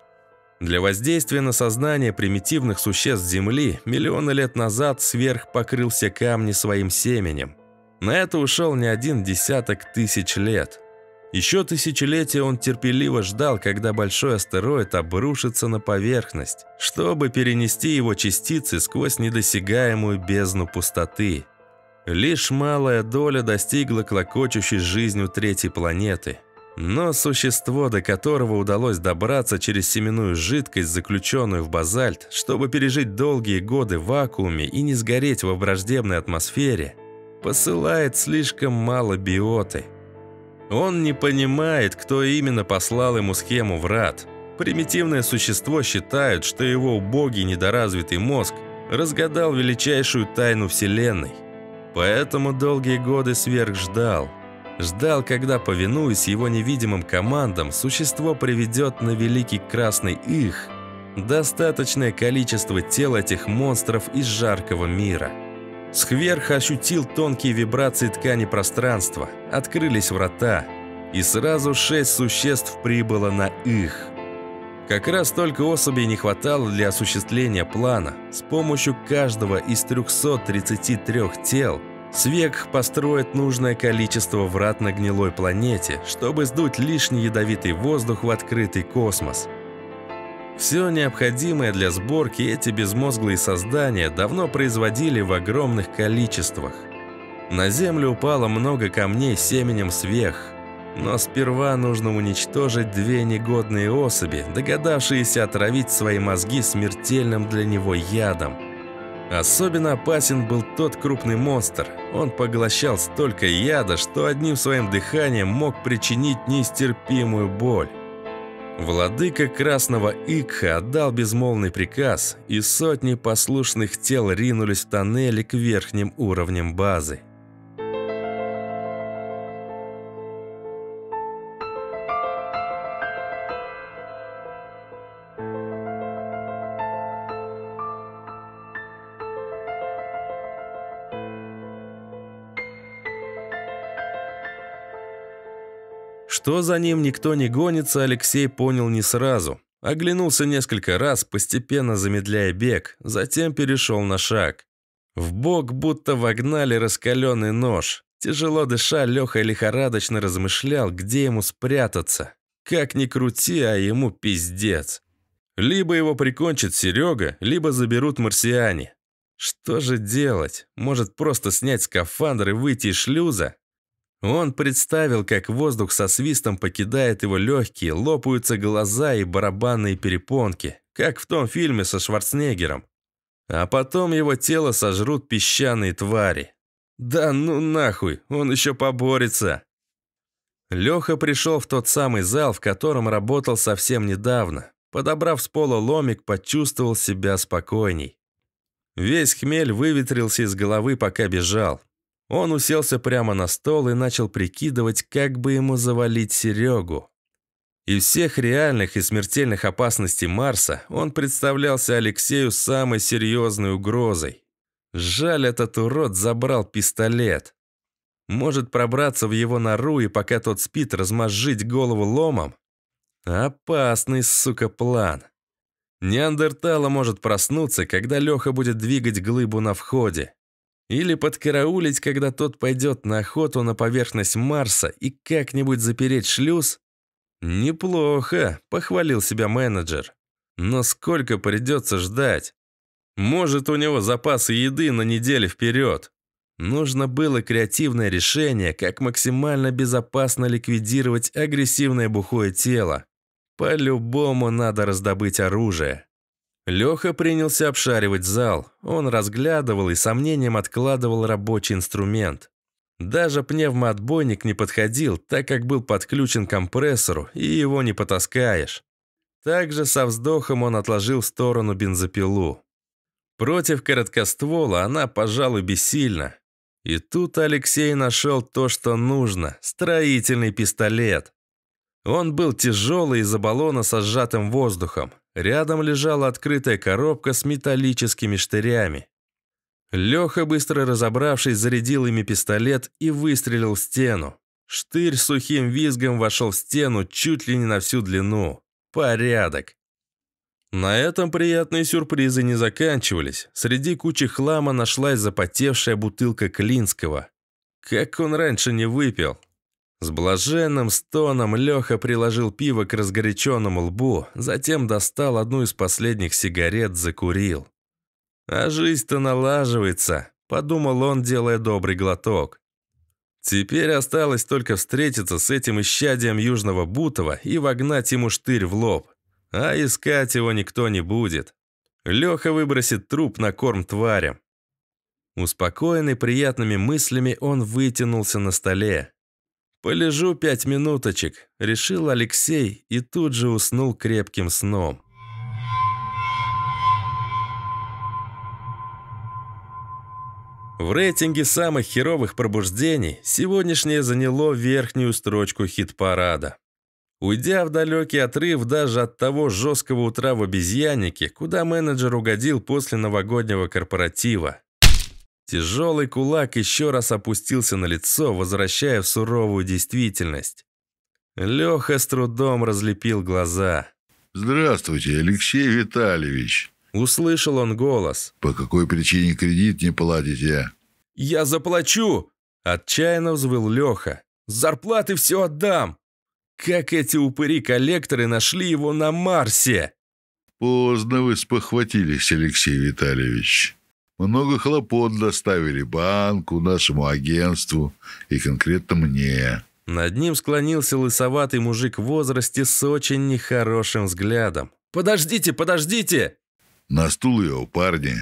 Для воздействия на сознание примитивных существ Земли миллионы лет назад сверх покрыл все камни своим семенем. На это ушел не один десяток тысяч лет. Еще тысячелетия он терпеливо ждал, когда большой астероид обрушится на поверхность, чтобы перенести его частицы сквозь недосягаемую бездну пустоты – Лишь малая доля достигла клокочущей жизнью третьей планеты. Но существо, до которого удалось добраться через семенную жидкость, заключенную в базальт, чтобы пережить долгие годы в вакууме и не сгореть во враждебной атмосфере, посылает слишком мало биоты. Он не понимает, кто именно послал ему схему врат. Примитивное существо считает, что его убогий недоразвитый мозг разгадал величайшую тайну Вселенной – Поэтому долгие годы сверх ждал. Ждал, когда, повинуясь его невидимым командам, существо приведет на великий красный их достаточное количество тел этих монстров из жаркого мира. Схверх ощутил тонкие вибрации ткани пространства, открылись врата, и сразу шесть существ прибыло на их. Как раз только особей не хватало для осуществления плана. С помощью каждого из 333 тел Свек построит нужное количество врат на гнилой планете, чтобы сдуть лишний ядовитый воздух в открытый космос. Все необходимое для сборки эти безмозглые создания давно производили в огромных количествах. На землю упало много камней с семенем свех – но сперва нужно уничтожить две негодные особи, догадавшиеся отравить свои мозги смертельным для него ядом. Особенно опасен был тот крупный монстр. Он поглощал столько яда, что одним своим дыханием мог причинить нестерпимую боль. Владыка Красного Икха отдал безмолвный приказ, и сотни послушных тел ринулись в тоннели к верхним уровням базы. Что за ним никто не гонится, Алексей понял не сразу. Оглянулся несколько раз, постепенно замедляя бег, затем перешел на шаг. В бок будто вогнали раскаленный нож. Тяжело дыша, Леха лихорадочно размышлял, где ему спрятаться. Как ни крути, а ему пиздец. Либо его прикончит Серега, либо заберут марсиане. Что же делать? Может просто снять скафандр и выйти из шлюза? Он представил, как воздух со свистом покидает его легкие, лопаются глаза и барабанные перепонки, как в том фильме со Шварценеггером. А потом его тело сожрут песчаные твари. Да ну нахуй, он еще поборется. Леха пришел в тот самый зал, в котором работал совсем недавно. Подобрав с пола ломик, почувствовал себя спокойней. Весь хмель выветрился из головы, пока бежал. Он уселся прямо на стол и начал прикидывать, как бы ему завалить Серегу. Из всех реальных и смертельных опасностей Марса он представлялся Алексею самой серьезной угрозой. Жаль, этот урод забрал пистолет. Может пробраться в его нору и пока тот спит, размозжить голову ломом? Опасный, сука, план. Неандертала может проснуться, когда Леха будет двигать глыбу на входе. Или подкараулить, когда тот пойдет на охоту на поверхность Марса и как-нибудь запереть шлюз? Неплохо, похвалил себя менеджер. Но сколько придется ждать? Может, у него запасы еды на неделю вперед. Нужно было креативное решение, как максимально безопасно ликвидировать агрессивное бухое тело. По-любому надо раздобыть оружие. Леха принялся обшаривать зал. Он разглядывал и сомнением откладывал рабочий инструмент. Даже пневмоотбойник не подходил, так как был подключен к компрессору, и его не потаскаешь. Также со вздохом он отложил в сторону бензопилу. Против короткоствола она, пожалуй, бессильна. И тут Алексей нашел то, что нужно – строительный пистолет. Он был тяжелый из-за баллона со сжатым воздухом. Рядом лежала открытая коробка с металлическими штырями. Леха, быстро разобравшись, зарядил ими пистолет и выстрелил в стену. Штырь сухим визгом вошел в стену чуть ли не на всю длину. Порядок. На этом приятные сюрпризы не заканчивались. Среди кучи хлама нашлась запотевшая бутылка Клинского. Как он раньше не выпил, с блаженным стоном Леха приложил пиво к разгоряченному лбу, затем достал одну из последних сигарет, закурил. «А жизнь-то налаживается», — подумал он, делая добрый глоток. Теперь осталось только встретиться с этим исчадием Южного Бутова и вогнать ему штырь в лоб. А искать его никто не будет. Леха выбросит труп на корм тварям. Успокоенный приятными мыслями, он вытянулся на столе. «Полежу пять минуточек», — решил Алексей и тут же уснул крепким сном. В рейтинге самых херовых пробуждений сегодняшнее заняло верхнюю строчку хит-парада. Уйдя в далекий отрыв даже от того жесткого утра в обезьяннике, куда менеджер угодил после новогоднего корпоратива, Тяжелый кулак еще раз опустился на лицо, возвращая в суровую действительность. Леха с трудом разлепил глаза. «Здравствуйте, Алексей Витальевич!» Услышал он голос. «По какой причине кредит не платите?» «Я заплачу!» Отчаянно взвыл Леха. зарплаты все отдам!» «Как эти упыри-коллекторы нашли его на Марсе?» «Поздно вы спохватились, Алексей Витальевич!» много хлопот доставили банку, нашему агентству и конкретно мне. Над ним склонился лысоватый мужик в возрасте с очень нехорошим взглядом. «Подождите, подождите!» «На стул его, парни!»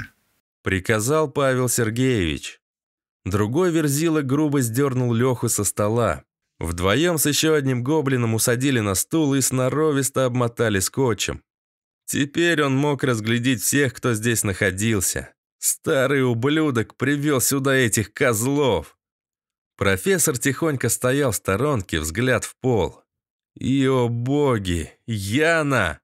Приказал Павел Сергеевич. Другой верзила грубо сдернул Леху со стола. Вдвоем с еще одним гоблином усадили на стул и сноровисто обмотали скотчем. Теперь он мог разглядеть всех, кто здесь находился. Старый ублюдок привел сюда этих козлов!» Профессор тихонько стоял в сторонке, взгляд в пол. Ио, боги! Яна!»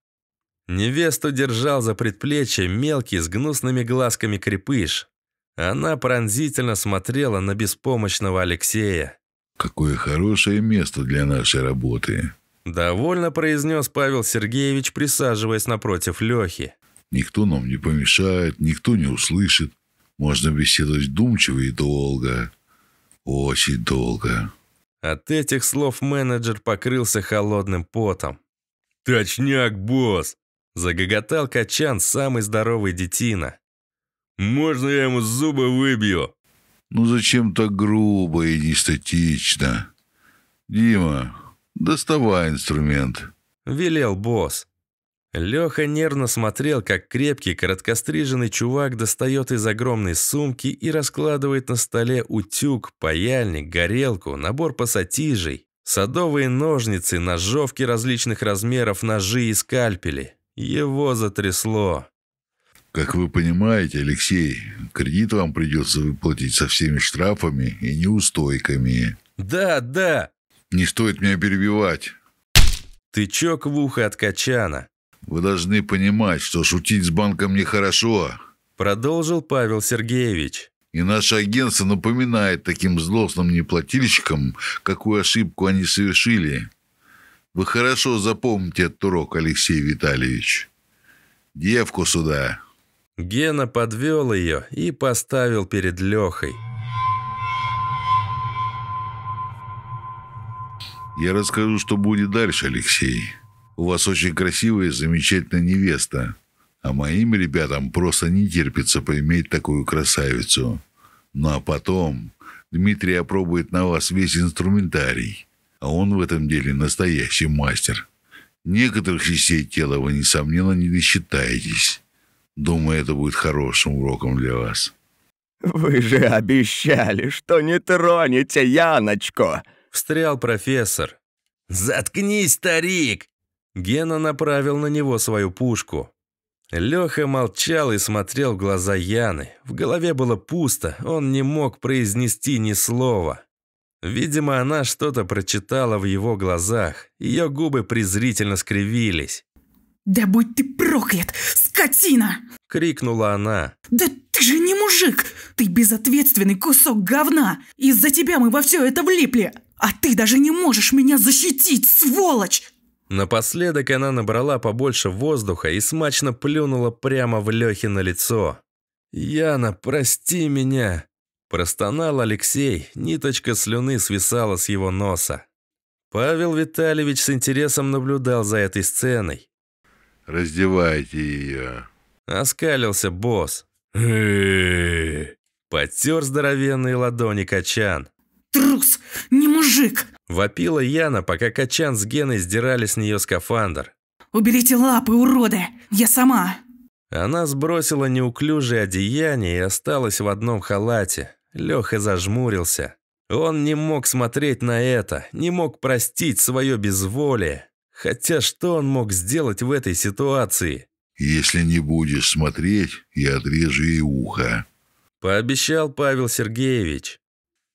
Невесту держал за предплечье мелкий с гнусными глазками крепыш. Она пронзительно смотрела на беспомощного Алексея. «Какое хорошее место для нашей работы!» Довольно произнес Павел Сергеевич, присаживаясь напротив Лехи. Никто нам не помешает, никто не услышит. Можно беседовать думчиво и долго. Очень долго». От этих слов менеджер покрылся холодным потом. «Точняк, босс!» – загоготал Качан, самый здоровый детина. «Можно я ему зубы выбью?» «Ну зачем так грубо и нестатично?» «Дима, доставай инструмент», – велел босс. Леха нервно смотрел, как крепкий, короткостриженный чувак достает из огромной сумки и раскладывает на столе утюг, паяльник, горелку, набор пассатижей, садовые ножницы, ножовки различных размеров, ножи и скальпели. Его затрясло. Как вы понимаете, Алексей, кредит вам придется выплатить со всеми штрафами и неустойками. Да, да. Не стоит меня перебивать. Тычок в ухо от Качана. Вы должны понимать, что шутить с банком нехорошо. Продолжил Павел Сергеевич. И наше агентство напоминает таким злостным неплательщикам, какую ошибку они совершили. Вы хорошо запомните этот урок, Алексей Витальевич. Девку сюда. Гена подвел ее и поставил перед Лехой. Я расскажу, что будет дальше, Алексей у вас очень красивая и замечательная невеста, а моим ребятам просто не терпится поиметь такую красавицу. Ну а потом Дмитрий опробует на вас весь инструментарий, а он в этом деле настоящий мастер. Некоторых частей тела вы, несомненно, не досчитаетесь. Думаю, это будет хорошим уроком для вас». «Вы же обещали, что не тронете Яночку!» — встрял профессор. «Заткнись, старик!» Гена направил на него свою пушку. Леха молчал и смотрел в глаза Яны. В голове было пусто, он не мог произнести ни слова. Видимо, она что-то прочитала в его глазах. Ее губы презрительно скривились. «Да будь ты проклят, скотина!» — крикнула она. «Да ты же не мужик! Ты безответственный кусок говна! Из-за тебя мы во все это влипли! А ты даже не можешь меня защитить, сволочь!» Напоследок она набрала побольше воздуха и смачно плюнула прямо в Лехе на лицо. «Яна, прости меня!» Простонал Алексей, ниточка слюны свисала с его носа. Павел Витальевич с интересом наблюдал за этой сценой. «Раздевайте ее!» Оскалился босс. Потер здоровенные ладони качан. «Трус! Не мужик!» Вопила Яна, пока Качан с Геной сдирали с нее скафандр. «Уберите лапы, уроды! Я сама!» Она сбросила неуклюжее одеяние и осталась в одном халате. Леха зажмурился. Он не мог смотреть на это, не мог простить свое безволие. Хотя что он мог сделать в этой ситуации? «Если не будешь смотреть, я отрежу ей ухо», – пообещал Павел Сергеевич.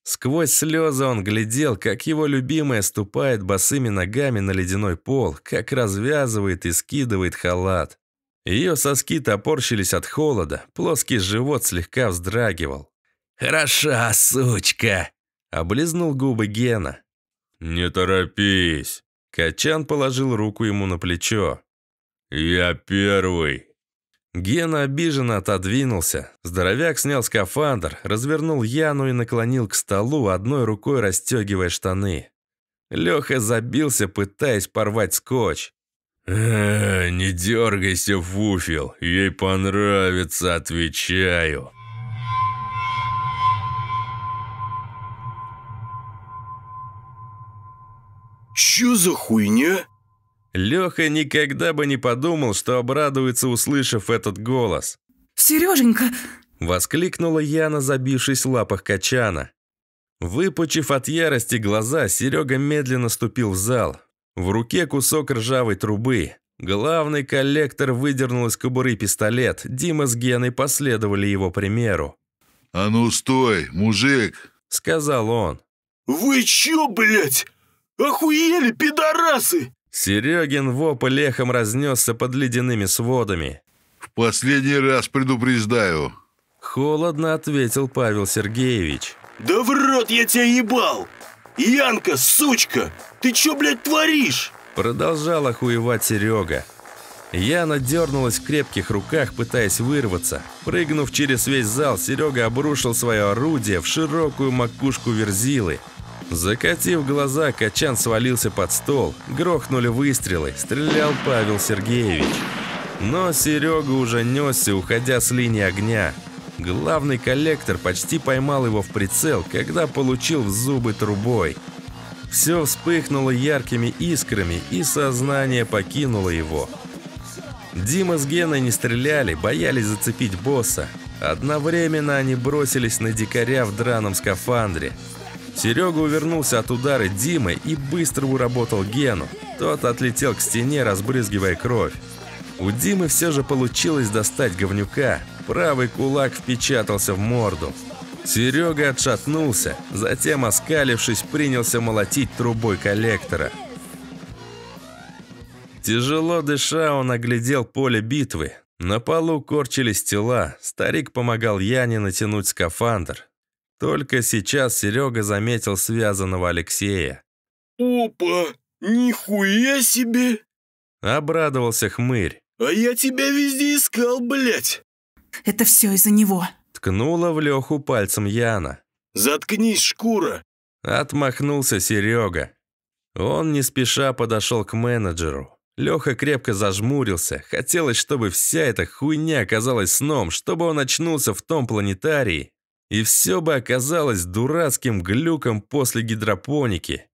Сквозь слезы он глядел, как его любимая ступает босыми ногами на ледяной пол, как развязывает и скидывает халат. Ее соски топорщились от холода, плоский живот слегка вздрагивал. «Хороша, сучка!» – облизнул губы Гена. «Не торопись!» – Качан положил руку ему на плечо. «Я первый!» Гена обиженно отодвинулся. Здоровяк снял скафандр, развернул Яну и наклонил к столу, одной рукой расстегивая штаны. Леха забился, пытаясь порвать скотч. «Э, «Не дергайся, Фуфил, ей понравится, отвечаю». «Чё за хуйня?» Леха никогда бы не подумал, что обрадуется, услышав этот голос. «Сереженька!» – воскликнула Яна, забившись в лапах Качана. Выпучив от ярости глаза, Серега медленно ступил в зал. В руке кусок ржавой трубы. Главный коллектор выдернул из кобуры пистолет. Дима с Геной последовали его примеру. «А ну стой, мужик!» – сказал он. «Вы чё, блядь? Охуели, пидорасы!» Серегин вопль лехом разнесся под ледяными сводами. «В последний раз предупреждаю!» Холодно ответил Павел Сергеевич. «Да в рот я тебя ебал! Янка, сучка! Ты чё, блядь, творишь?» Продолжал охуевать Серега. Яна дернулась в крепких руках, пытаясь вырваться. Прыгнув через весь зал, Серега обрушил свое орудие в широкую макушку верзилы. Закатив глаза, Качан свалился под стол, грохнули выстрелы, стрелял Павел Сергеевич. Но Серега уже несся, уходя с линии огня. Главный коллектор почти поймал его в прицел, когда получил в зубы трубой. Все вспыхнуло яркими искрами, и сознание покинуло его. Дима с Геной не стреляли, боялись зацепить босса. Одновременно они бросились на дикаря в драном скафандре. Серега увернулся от удара Димы и быстро уработал Гену. Тот отлетел к стене, разбрызгивая кровь. У Димы все же получилось достать говнюка. Правый кулак впечатался в морду. Серега отшатнулся, затем, оскалившись, принялся молотить трубой коллектора. Тяжело дыша, он оглядел поле битвы. На полу корчились тела. Старик помогал Яне натянуть скафандр. Только сейчас Серега заметил связанного Алексея. «Опа! Нихуя себе!» Обрадовался хмырь. «А я тебя везде искал, блядь!» «Это все из-за него!» Ткнула в Леху пальцем Яна. «Заткнись, шкура!» Отмахнулся Серега. Он не спеша подошел к менеджеру. Леха крепко зажмурился. Хотелось, чтобы вся эта хуйня оказалась сном, чтобы он очнулся в том планетарии, и все бы оказалось дурацким глюком после гидропоники.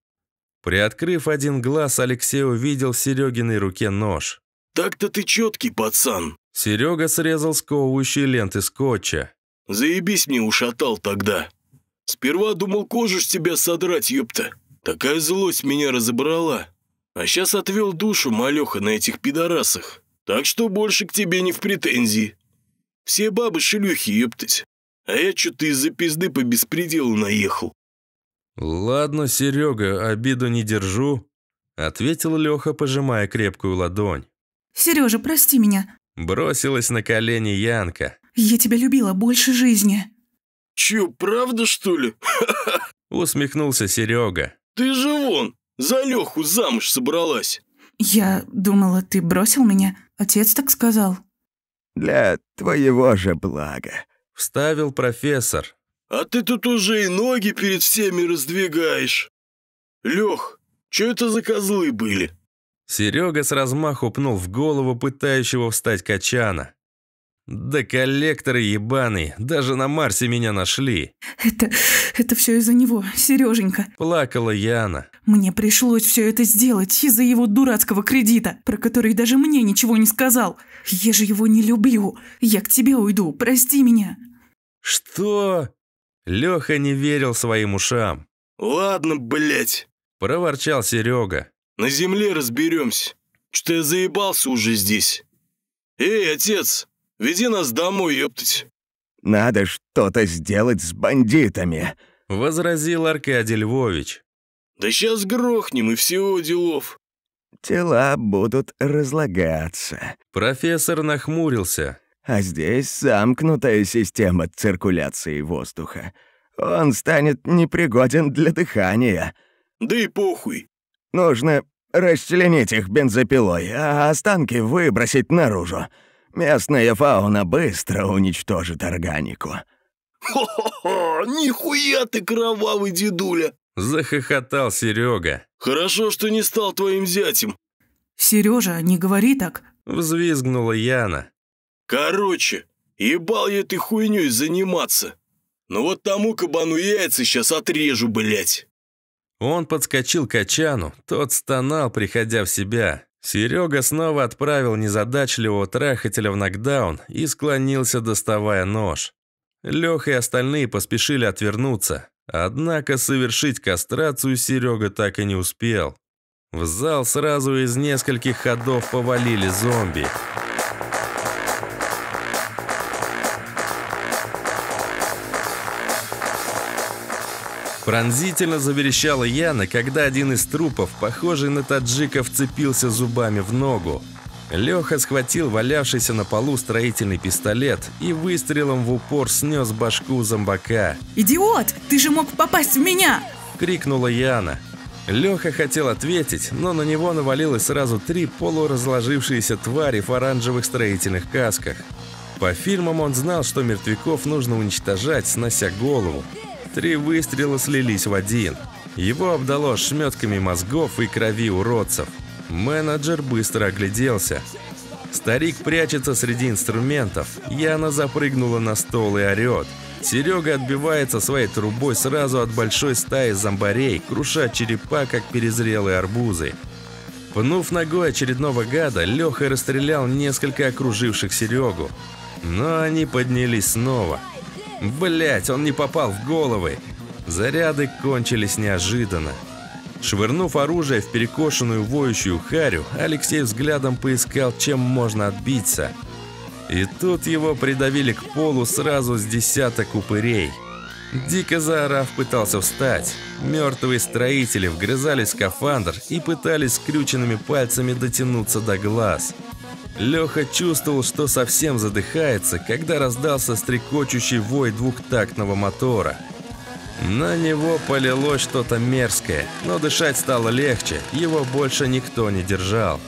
Приоткрыв один глаз, Алексей увидел в Серегиной руке нож. «Так-то ты четкий, пацан!» Серега срезал сковывающие ленты скотча. «Заебись мне ушатал тогда. Сперва думал кожу с тебя содрать, ёпта. Такая злость меня разобрала. А сейчас отвел душу, малеха, на этих пидорасах. Так что больше к тебе не в претензии. Все бабы шлюхи ёптать. А я что-то из-за пизды по беспределу наехал». «Ладно, Серега, обиду не держу», — ответил Леха, пожимая крепкую ладонь. «Сережа, прости меня». Бросилась на колени Янка. «Я тебя любила больше жизни». «Чё, правда, что ли?» Усмехнулся Серега. «Ты же вон, за Леху замуж собралась». «Я думала, ты бросил меня. Отец так сказал». «Для твоего же блага», Вставил профессор. «А ты тут уже и ноги перед всеми раздвигаешь. Лех, что это за козлы были?» Серега с размаху пнул в голову пытающего встать качана. «Да коллекторы ебаные, даже на Марсе меня нашли!» «Это... это все из-за него, Сереженька!» Плакала Яна. «Мне пришлось все это сделать из-за его дурацкого кредита, про который даже мне ничего не сказал. Я же его не люблю. Я к тебе уйду, прости меня!» «Что?» Леха не верил своим ушам. «Ладно, блять! проворчал Серега. «На земле разберемся. Что я заебался уже здесь. Эй, отец, веди нас домой, ёптать!» «Надо что-то сделать с бандитами!» – возразил Аркадий Львович. «Да сейчас грохнем и всего делов!» «Тела будут разлагаться!» Профессор нахмурился. А здесь замкнутая система циркуляции воздуха. Он станет непригоден для дыхания. Да и похуй. Нужно расчленить их бензопилой, а останки выбросить наружу. Местная фауна быстро уничтожит органику. «Хо-хо-хо! Нихуя ты кровавый дедуля!» — захохотал Серега. «Хорошо, что не стал твоим зятем!» «Сережа, не говори так!» — взвизгнула Яна. Короче, ебал я этой хуйней заниматься. Ну вот тому кабану яйца сейчас отрежу, блядь. Он подскочил к Ачану, тот стонал, приходя в себя. Серега снова отправил незадачливого трахателя в нокдаун и склонился, доставая нож. Леха и остальные поспешили отвернуться. Однако совершить кастрацию Серега так и не успел. В зал сразу из нескольких ходов повалили зомби. Пронзительно заверещала Яна, когда один из трупов, похожий на таджика, вцепился зубами в ногу. Леха схватил валявшийся на полу строительный пистолет и выстрелом в упор снес башку зомбака. «Идиот! Ты же мог попасть в меня!» – крикнула Яна. Леха хотел ответить, но на него навалилось сразу три полуразложившиеся твари в оранжевых строительных касках. По фильмам он знал, что мертвяков нужно уничтожать, снося голову, Три выстрела слились в один. Его обдало шметками мозгов и крови уродцев. Менеджер быстро огляделся. Старик прячется среди инструментов. Яна запрыгнула на стол и орёт. Серега отбивается своей трубой сразу от большой стаи зомбарей, круша черепа, как перезрелые арбузы. Пнув ногой очередного гада, Леха расстрелял несколько окруживших Серегу. Но они поднялись снова – Блять, он не попал в головы. Заряды кончились неожиданно. Швырнув оружие в перекошенную воющую харю, Алексей взглядом поискал, чем можно отбиться. И тут его придавили к полу сразу с десяток упырей. Дико заорав, пытался встать. Мертвые строители вгрызали скафандр и пытались скрюченными пальцами дотянуться до глаз. Леха чувствовал, что совсем задыхается, когда раздался стрекочущий вой двухтактного мотора. На него полилось что-то мерзкое, но дышать стало легче, его больше никто не держал.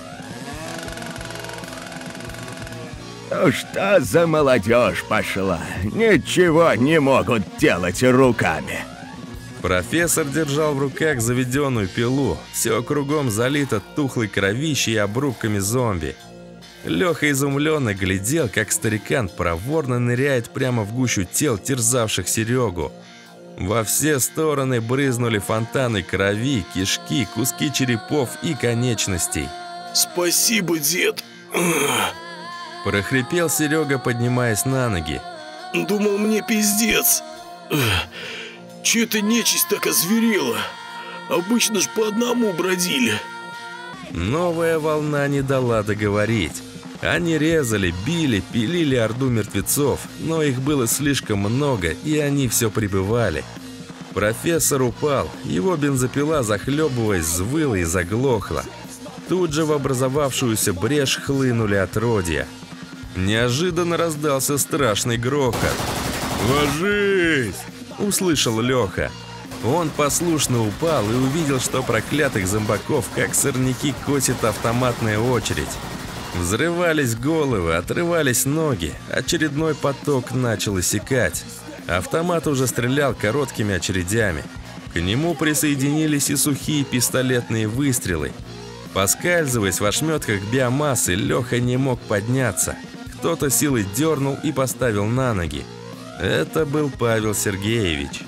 Ну что за молодежь пошла? Ничего не могут делать руками. Профессор держал в руках заведенную пилу. Все кругом залито тухлой кровищей и обрубками зомби. Леха изумленно глядел, как старикан проворно ныряет прямо в гущу тел, терзавших Серегу. Во все стороны брызнули фонтаны крови, кишки, куски черепов и конечностей. «Спасибо, дед!» Прохрипел Серега, поднимаясь на ноги. «Думал, мне пиздец! Че ты нечисть так озверела? Обычно ж по одному бродили!» Новая волна не дала договорить. Они резали, били, пилили орду мертвецов, но их было слишком много, и они все прибывали. Профессор упал, его бензопила, захлебываясь, звыла и заглохла. Тут же в образовавшуюся брешь хлынули отродья. Неожиданно раздался страшный грохот. «Ложись!» – услышал Леха. Он послушно упал и увидел, что проклятых зомбаков, как сорняки, косит автоматная очередь. Взрывались головы, отрывались ноги, очередной поток начал иссякать. Автомат уже стрелял короткими очередями. К нему присоединились и сухие пистолетные выстрелы. Поскальзываясь в ошметках биомассы, Леха не мог подняться. Кто-то силой дернул и поставил на ноги. Это был Павел Сергеевич.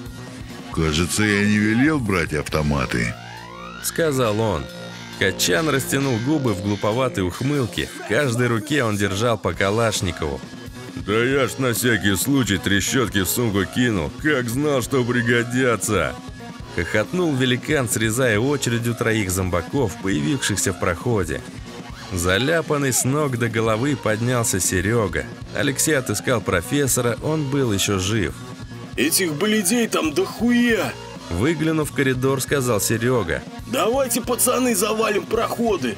«Кажется, я не велел брать автоматы», — сказал он. Качан растянул губы в глуповатой ухмылке. В каждой руке он держал по Калашникову. «Да я ж на всякий случай трещотки в сумку кинул, как знал, что пригодятся!» Хохотнул великан, срезая очередью троих зомбаков, появившихся в проходе. Заляпанный с ног до головы поднялся Серега. Алексей отыскал профессора, он был еще жив. «Этих бледей там дохуя!» Выглянув в коридор, сказал Серега. Давайте, пацаны, завалим проходы!»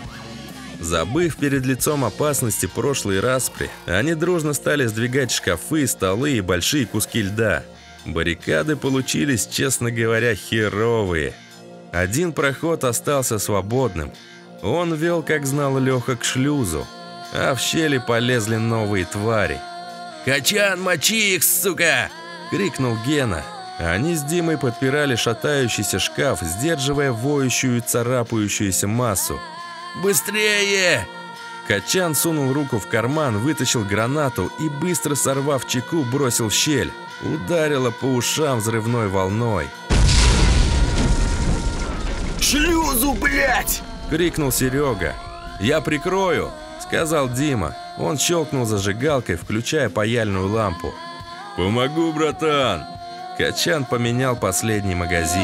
Забыв перед лицом опасности прошлой распри, они дружно стали сдвигать шкафы, столы и большие куски льда. Баррикады получились, честно говоря, херовые. Один проход остался свободным. Он вел, как знал Леха, к шлюзу, а в щели полезли новые твари. «Качан, мочи их, сука!» — крикнул Гена. Они с Димой подпирали шатающийся шкаф, сдерживая воющую и царапающуюся массу. «Быстрее!» Качан сунул руку в карман, вытащил гранату и, быстро сорвав чеку, бросил в щель. Ударило по ушам взрывной волной. «Шлюзу, блять! – крикнул Серега. «Я прикрою!» — сказал Дима. Он щелкнул зажигалкой, включая паяльную лампу. «Помогу, братан!» Качан поменял последний магазин.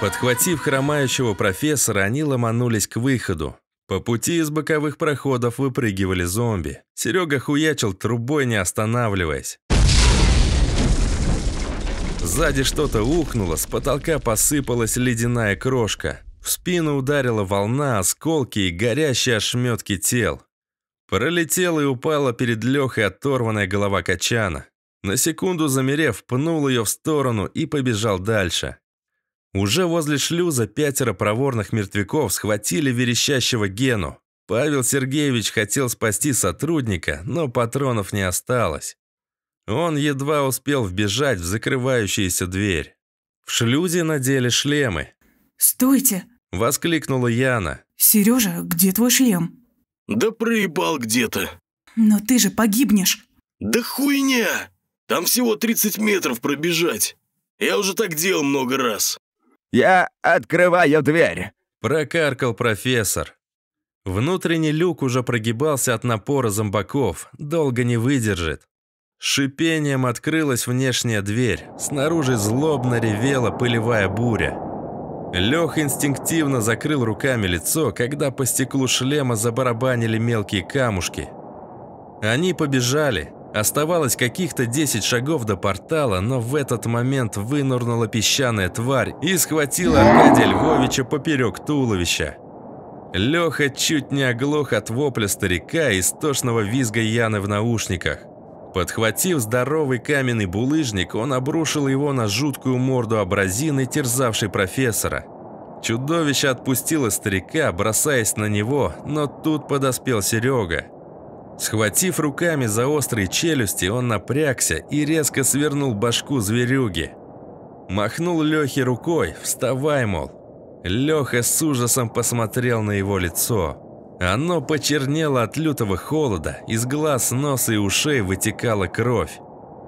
Подхватив хромающего профессора, они ломанулись к выходу. По пути из боковых проходов выпрыгивали зомби. Серега хуячил трубой, не останавливаясь. Сзади что-то ухнуло, с потолка посыпалась ледяная крошка. В спину ударила волна, осколки и горящие ошметки тел. Пролетела и упала перед Лехой оторванная голова Качана. На секунду замерев, пнул ее в сторону и побежал дальше. Уже возле шлюза пятеро проворных мертвяков схватили верещащего Гену. Павел Сергеевич хотел спасти сотрудника, но патронов не осталось. Он едва успел вбежать в закрывающуюся дверь. В шлюзе надели шлемы. «Стойте!» – воскликнула Яна. «Сережа, где твой шлем?» «Да проебал где-то». «Но ты же погибнешь». «Да хуйня! Там всего 30 метров пробежать. Я уже так делал много раз». «Я открываю дверь», – прокаркал профессор. Внутренний люк уже прогибался от напора зомбаков, долго не выдержит. Шипением открылась внешняя дверь. Снаружи злобно ревела пылевая буря. Лех инстинктивно закрыл руками лицо, когда по стеклу шлема забарабанили мелкие камушки. Они побежали. Оставалось каких-то 10 шагов до портала, но в этот момент вынырнула песчаная тварь и схватила Аркадия Львовича поперек туловища. Леха чуть не оглох от вопля старика и истошного визга Яны в наушниках. Подхватив здоровый каменный булыжник, он обрушил его на жуткую морду абразины, терзавшей профессора. Чудовище отпустило старика, бросаясь на него, но тут подоспел Серега. Схватив руками за острые челюсти, он напрягся и резко свернул башку зверюги. Махнул Лехе рукой, вставай, мол. Леха с ужасом посмотрел на его лицо. Оно почернело от лютого холода, из глаз, носа и ушей вытекала кровь.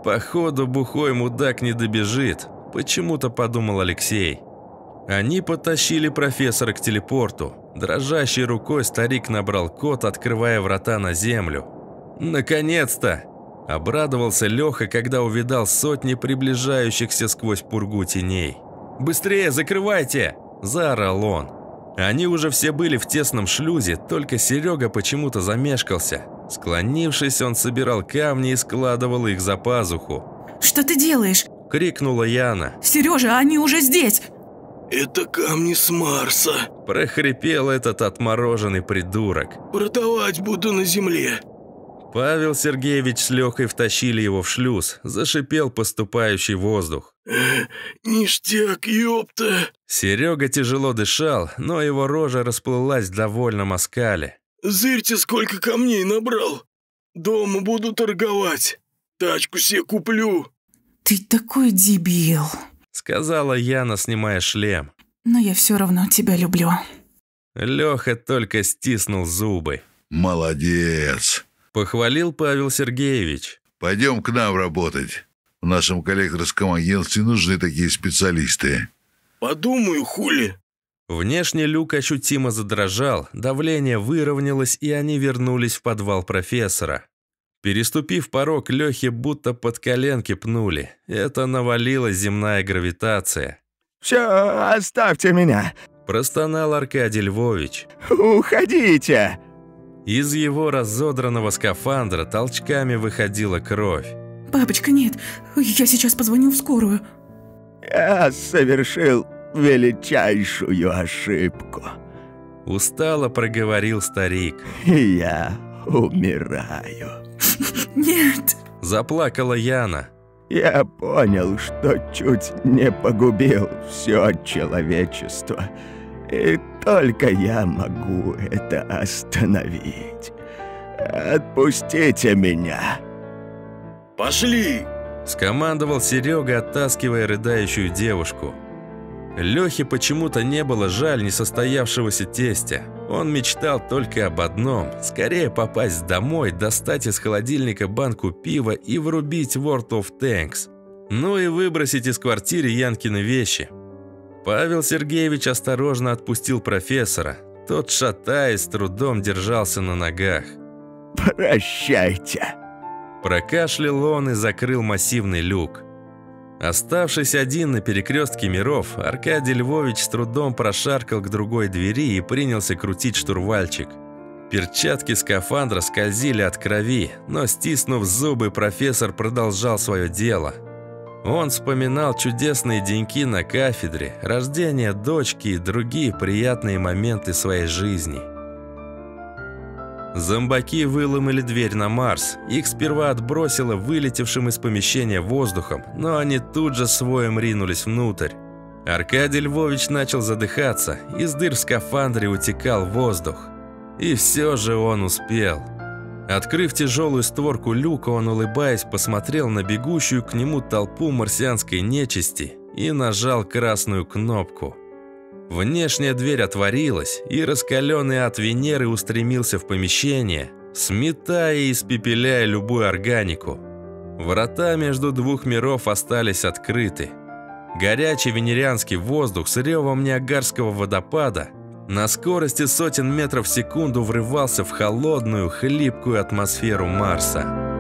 «Походу, бухой мудак не добежит», – почему-то подумал Алексей. Они потащили профессора к телепорту. Дрожащей рукой старик набрал код, открывая врата на землю. «Наконец-то!» – обрадовался Леха, когда увидал сотни приближающихся сквозь пургу теней. «Быстрее, закрывайте!» – заорал он. Они уже все были в тесном шлюзе, только Серега почему-то замешкался. Склонившись, он собирал камни и складывал их за пазуху. «Что ты делаешь?» – крикнула Яна. «Сережа, они уже здесь!» «Это камни с Марса!» – прохрипел этот отмороженный придурок. «Продавать буду на земле!» Павел Сергеевич с Лехой втащили его в шлюз, зашипел поступающий воздух. «Ништяк, ёпта!» Серега тяжело дышал, но его рожа расплылась в довольном оскале. «Зырьте, сколько камней набрал! Дома буду торговать, тачку себе куплю!» «Ты такой дебил!» Сказала Яна, снимая шлем. «Но я все равно тебя люблю». Леха только стиснул зубы. «Молодец!» Похвалил Павел Сергеевич. «Пойдем к нам работать. В нашем коллекторском агентстве нужны такие специалисты». «Подумаю, хули». Внешне люк ощутимо задрожал, давление выровнялось, и они вернулись в подвал профессора. Переступив порог, Лехи будто под коленки пнули. Это навалила земная гравитация. «Все, оставьте меня!» Простонал Аркадий Львович. «Уходите!» Из его разодранного скафандра толчками выходила кровь. «Папочка, нет, я сейчас позвоню в скорую». «Я совершил величайшую ошибку», — устало проговорил старик. «Я умираю». «Нет!» — заплакала Яна. «Я понял, что чуть не погубил все человечество». И только я могу это остановить. Отпустите меня!» «Пошли!» – скомандовал Серега, оттаскивая рыдающую девушку. Лехе почему-то не было жаль несостоявшегося тестя. Он мечтал только об одном – скорее попасть домой, достать из холодильника банку пива и врубить World of Tanks. Ну и выбросить из квартиры Янкины вещи – Павел Сергеевич осторожно отпустил профессора. Тот, шатаясь, трудом держался на ногах. «Прощайте!» Прокашлял он и закрыл массивный люк. Оставшись один на перекрестке миров, Аркадий Львович с трудом прошаркал к другой двери и принялся крутить штурвальчик. Перчатки скафандра скользили от крови, но, стиснув зубы, профессор продолжал свое дело – он вспоминал чудесные деньки на кафедре, рождение дочки и другие приятные моменты своей жизни. Зомбаки выломали дверь на Марс. Их сперва отбросило вылетевшим из помещения воздухом, но они тут же своим ринулись внутрь. Аркадий Львович начал задыхаться, из дыр в скафандре утекал воздух. И все же он успел. Открыв тяжелую створку люка, он, улыбаясь, посмотрел на бегущую к нему толпу марсианской нечисти и нажал красную кнопку. Внешняя дверь отворилась, и раскаленный от Венеры устремился в помещение, сметая и испепеляя любую органику. Врата между двух миров остались открыты. Горячий венерианский воздух с ревом Ниагарского водопада – на скорости сотен метров в секунду врывался в холодную, хлипкую атмосферу Марса.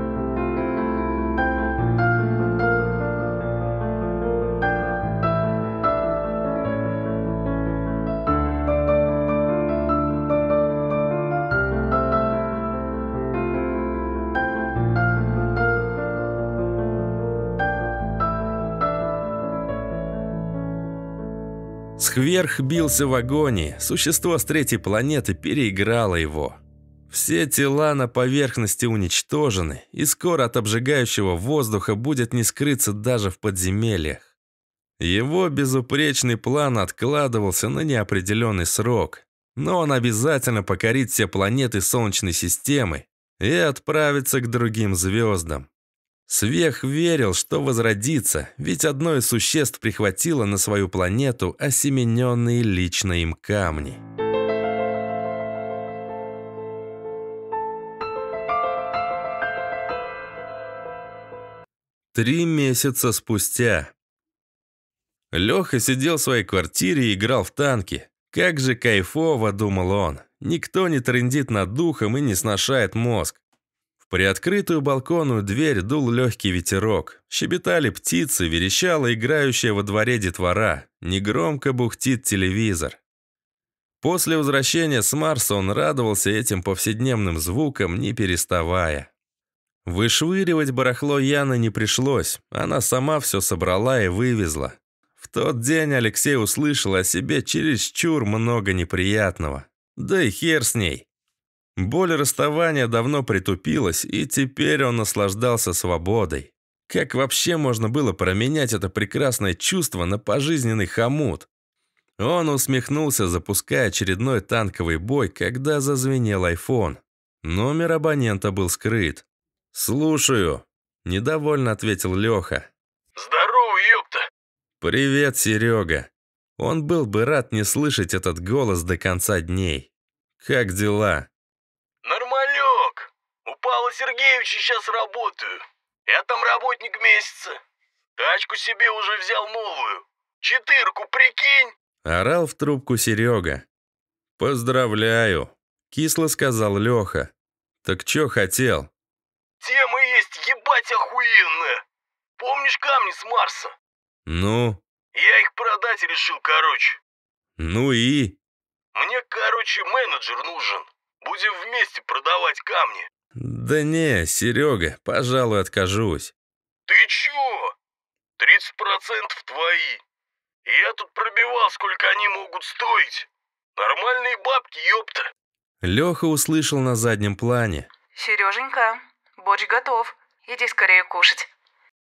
Кверх бился в агонии, существо с третьей планеты переиграло его. Все тела на поверхности уничтожены, и скоро от обжигающего воздуха будет не скрыться даже в подземельях. Его безупречный план откладывался на неопределенный срок, но он обязательно покорит все планеты Солнечной системы и отправится к другим звездам. Свех верил, что возродится, ведь одно из существ прихватило на свою планету осемененные лично им камни. Три месяца спустя. Леха сидел в своей квартире и играл в танки. Как же кайфово, думал он. Никто не трендит над духом и не сношает мозг. В приоткрытую балконную дверь дул легкий ветерок. Щебетали птицы, верещала играющая во дворе детвора. Негромко бухтит телевизор. После возвращения с Марса он радовался этим повседневным звукам, не переставая. Вышвыривать барахло Яны не пришлось, она сама все собрала и вывезла. В тот день Алексей услышал о себе чересчур много неприятного. Да и хер с ней. Боль расставания давно притупилась, и теперь он наслаждался свободой. Как вообще можно было променять это прекрасное чувство на пожизненный хомут? Он усмехнулся, запуская очередной танковый бой, когда зазвенел айфон. Номер абонента был скрыт. «Слушаю», – недовольно ответил Леха. «Здорово, ёпта!» «Привет, Серега!» Он был бы рад не слышать этот голос до конца дней. «Как дела?» Михаила Сергеевича сейчас работаю. Я там работник месяца. Тачку себе уже взял новую. Четырку, прикинь!» Орал в трубку Серега. «Поздравляю!» — кисло сказал Леха. «Так чё хотел?» «Тема есть ебать охуенная! Помнишь камни с Марса?» «Ну?» «Я их продать решил, короче». «Ну и?» «Мне, короче, менеджер нужен. Будем вместе продавать камни. «Да не, Серега, пожалуй, откажусь». «Ты чего? процентов твои. Я тут пробивал, сколько они могут стоить. Нормальные бабки, ёпта». Леха услышал на заднем плане. «Сереженька, борщ готов. Иди скорее кушать».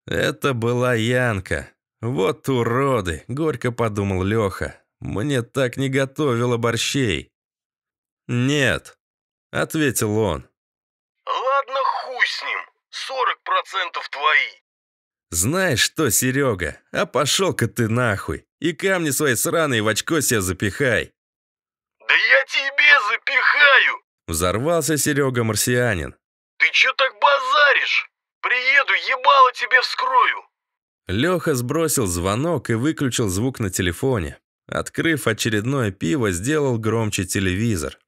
Это была Янка. Вот уроды, горько подумал Леха. Мне так не готовила борщей. Нет, ответил он. процентов твои. Знаешь что, Серега, а пошел-ка ты нахуй. И камни свои сраные в очко себе запихай. Да я тебе запихаю. Взорвался Серега марсианин. Ты че так базаришь? Приеду, ебало тебе вскрою. Леха сбросил звонок и выключил звук на телефоне. Открыв очередное пиво, сделал громче телевизор.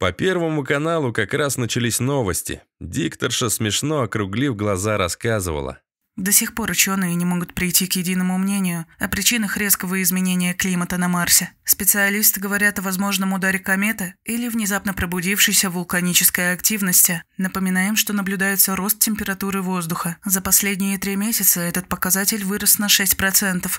По Первому каналу как раз начались новости. Дикторша, смешно округлив глаза, рассказывала. До сих пор ученые не могут прийти к единому мнению о причинах резкого изменения климата на Марсе. Специалисты говорят о возможном ударе кометы или внезапно пробудившейся вулканической активности. Напоминаем, что наблюдается рост температуры воздуха. За последние три месяца этот показатель вырос на 6%.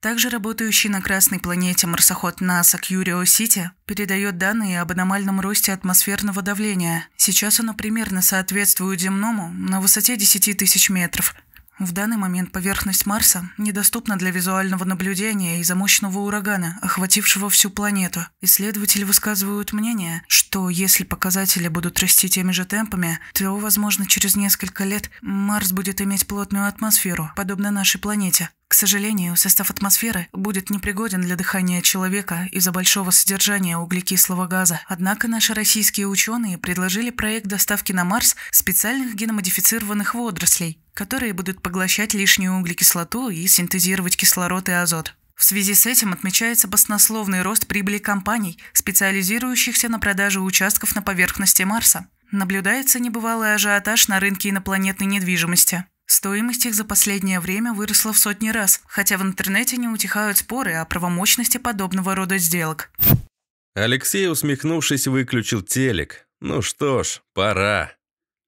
Также работающий на Красной планете марсоход НАСА Кьюрио-Сити передает данные об аномальном росте атмосферного давления. Сейчас оно примерно соответствует земному на высоте 10 тысяч метров. В данный момент поверхность Марса недоступна для визуального наблюдения из-за мощного урагана, охватившего всю планету. Исследователи высказывают мнение, что если показатели будут расти теми же темпами, то, возможно, через несколько лет Марс будет иметь плотную атмосферу, подобно нашей планете. К сожалению, состав атмосферы будет непригоден для дыхания человека из-за большого содержания углекислого газа. Однако наши российские ученые предложили проект доставки на Марс специальных геномодифицированных водорослей, которые будут поглощать лишнюю углекислоту и синтезировать кислород и азот. В связи с этим отмечается баснословный рост прибыли компаний, специализирующихся на продаже участков на поверхности Марса. Наблюдается небывалый ажиотаж на рынке инопланетной недвижимости. Стоимость их за последнее время выросла в сотни раз, хотя в интернете не утихают споры о правомощности подобного рода сделок. Алексей, усмехнувшись, выключил телек. Ну что ж, пора.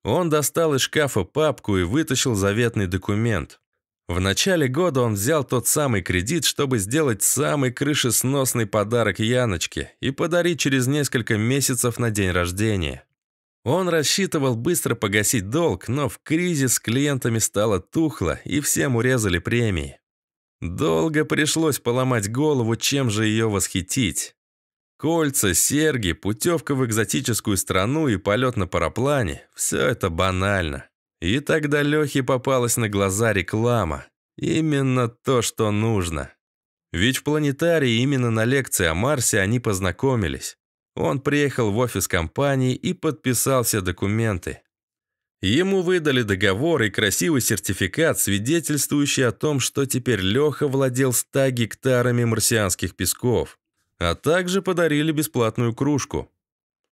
Он достал из шкафа папку и вытащил заветный документ. В начале года он взял тот самый кредит, чтобы сделать самый крышесносный подарок Яночке и подарить через несколько месяцев на день рождения. Он рассчитывал быстро погасить долг, но в кризис с клиентами стало тухло, и всем урезали премии. Долго пришлось поломать голову, чем же ее восхитить. Кольца, серьги, путевка в экзотическую страну и полет на параплане – все это банально. И тогда Лехе попалась на глаза реклама. Именно то, что нужно. Ведь в планетарии именно на лекции о Марсе они познакомились. Он приехал в офис компании и подписал все документы. Ему выдали договор и красивый сертификат, свидетельствующий о том, что теперь Леха владел 100 гектарами марсианских песков, а также подарили бесплатную кружку.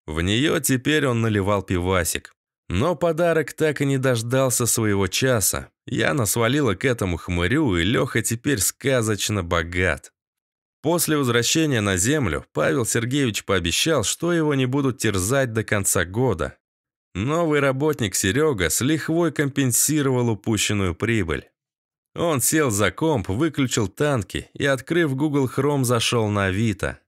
В нее теперь он наливал пивасик. Но подарок так и не дождался своего часа. Я насвалила к этому хмырю, и Леха теперь сказочно богат. После возвращения на землю Павел Сергеевич пообещал, что его не будут терзать до конца года. Новый работник Серега с лихвой компенсировал упущенную прибыль. Он сел за комп, выключил танки и, открыв Google Chrome, зашел на Авито.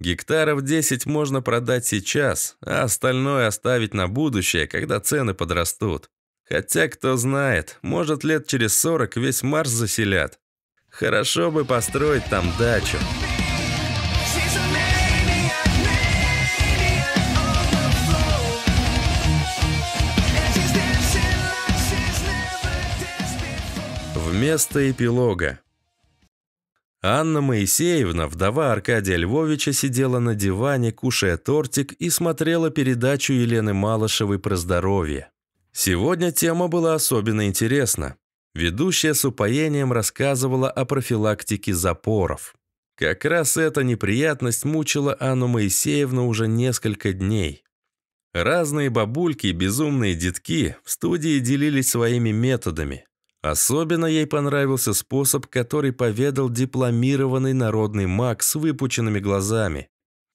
Гектаров 10 можно продать сейчас, а остальное оставить на будущее, когда цены подрастут. Хотя, кто знает, может лет через 40 весь Марс заселят, Хорошо бы построить там дачу. Вместо эпилога. Анна Моисеевна, вдова Аркадия Львовича, сидела на диване, кушая тортик и смотрела передачу Елены Малышевой про здоровье. Сегодня тема была особенно интересна. Ведущая с упоением рассказывала о профилактике запоров. Как раз эта неприятность мучила Анну Моисеевну уже несколько дней. Разные бабульки и безумные детки в студии делились своими методами. Особенно ей понравился способ, который поведал дипломированный народный маг с выпученными глазами.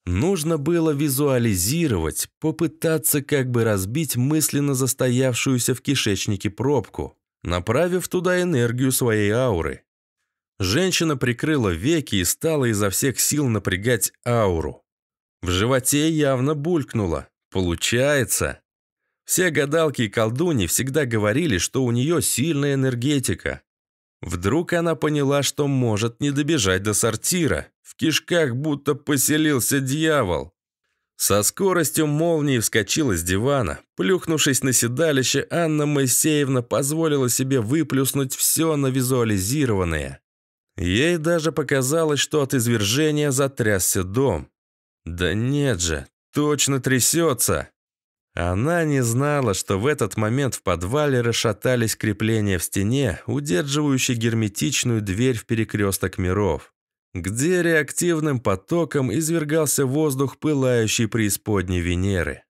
Нужно было визуализировать, попытаться как бы разбить мысленно застоявшуюся в кишечнике пробку направив туда энергию своей ауры. Женщина прикрыла веки и стала изо всех сил напрягать ауру. В животе явно булькнуло. Получается. Все гадалки и колдуни всегда говорили, что у нее сильная энергетика. Вдруг она поняла, что может не добежать до сортира. В кишках будто поселился дьявол. Со скоростью молнии вскочила с дивана. Плюхнувшись на седалище, Анна Моисеевна позволила себе выплюснуть все на визуализированное. Ей даже показалось, что от извержения затрясся дом. Да нет же, точно трясется. Она не знала, что в этот момент в подвале расшатались крепления в стене, удерживающие герметичную дверь в перекресток миров где реактивным потоком извергался воздух пылающей преисподней Венеры.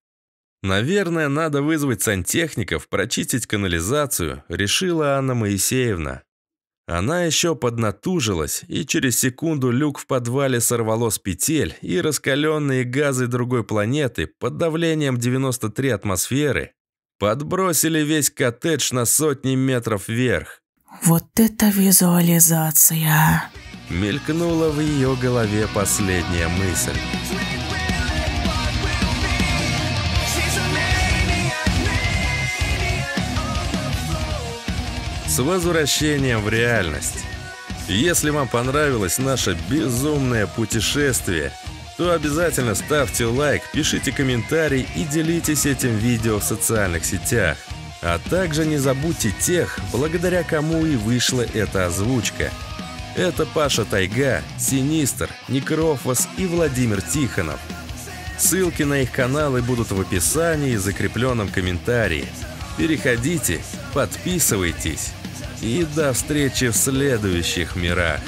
«Наверное, надо вызвать сантехников, прочистить канализацию», решила Анна Моисеевна. Она еще поднатужилась, и через секунду люк в подвале сорвало с петель, и раскаленные газы другой планеты под давлением 93 атмосферы подбросили весь коттедж на сотни метров вверх. «Вот это визуализация!» Мелькнула в ее голове последняя мысль. С возвращением в реальность. Если вам понравилось наше безумное путешествие, то обязательно ставьте лайк, пишите комментарий и делитесь этим видео в социальных сетях. А также не забудьте тех, благодаря кому и вышла эта озвучка – это Паша Тайга, Синистр, Некрофос и Владимир Тихонов. Ссылки на их каналы будут в описании и закрепленном комментарии. Переходите, подписывайтесь и до встречи в следующих мирах.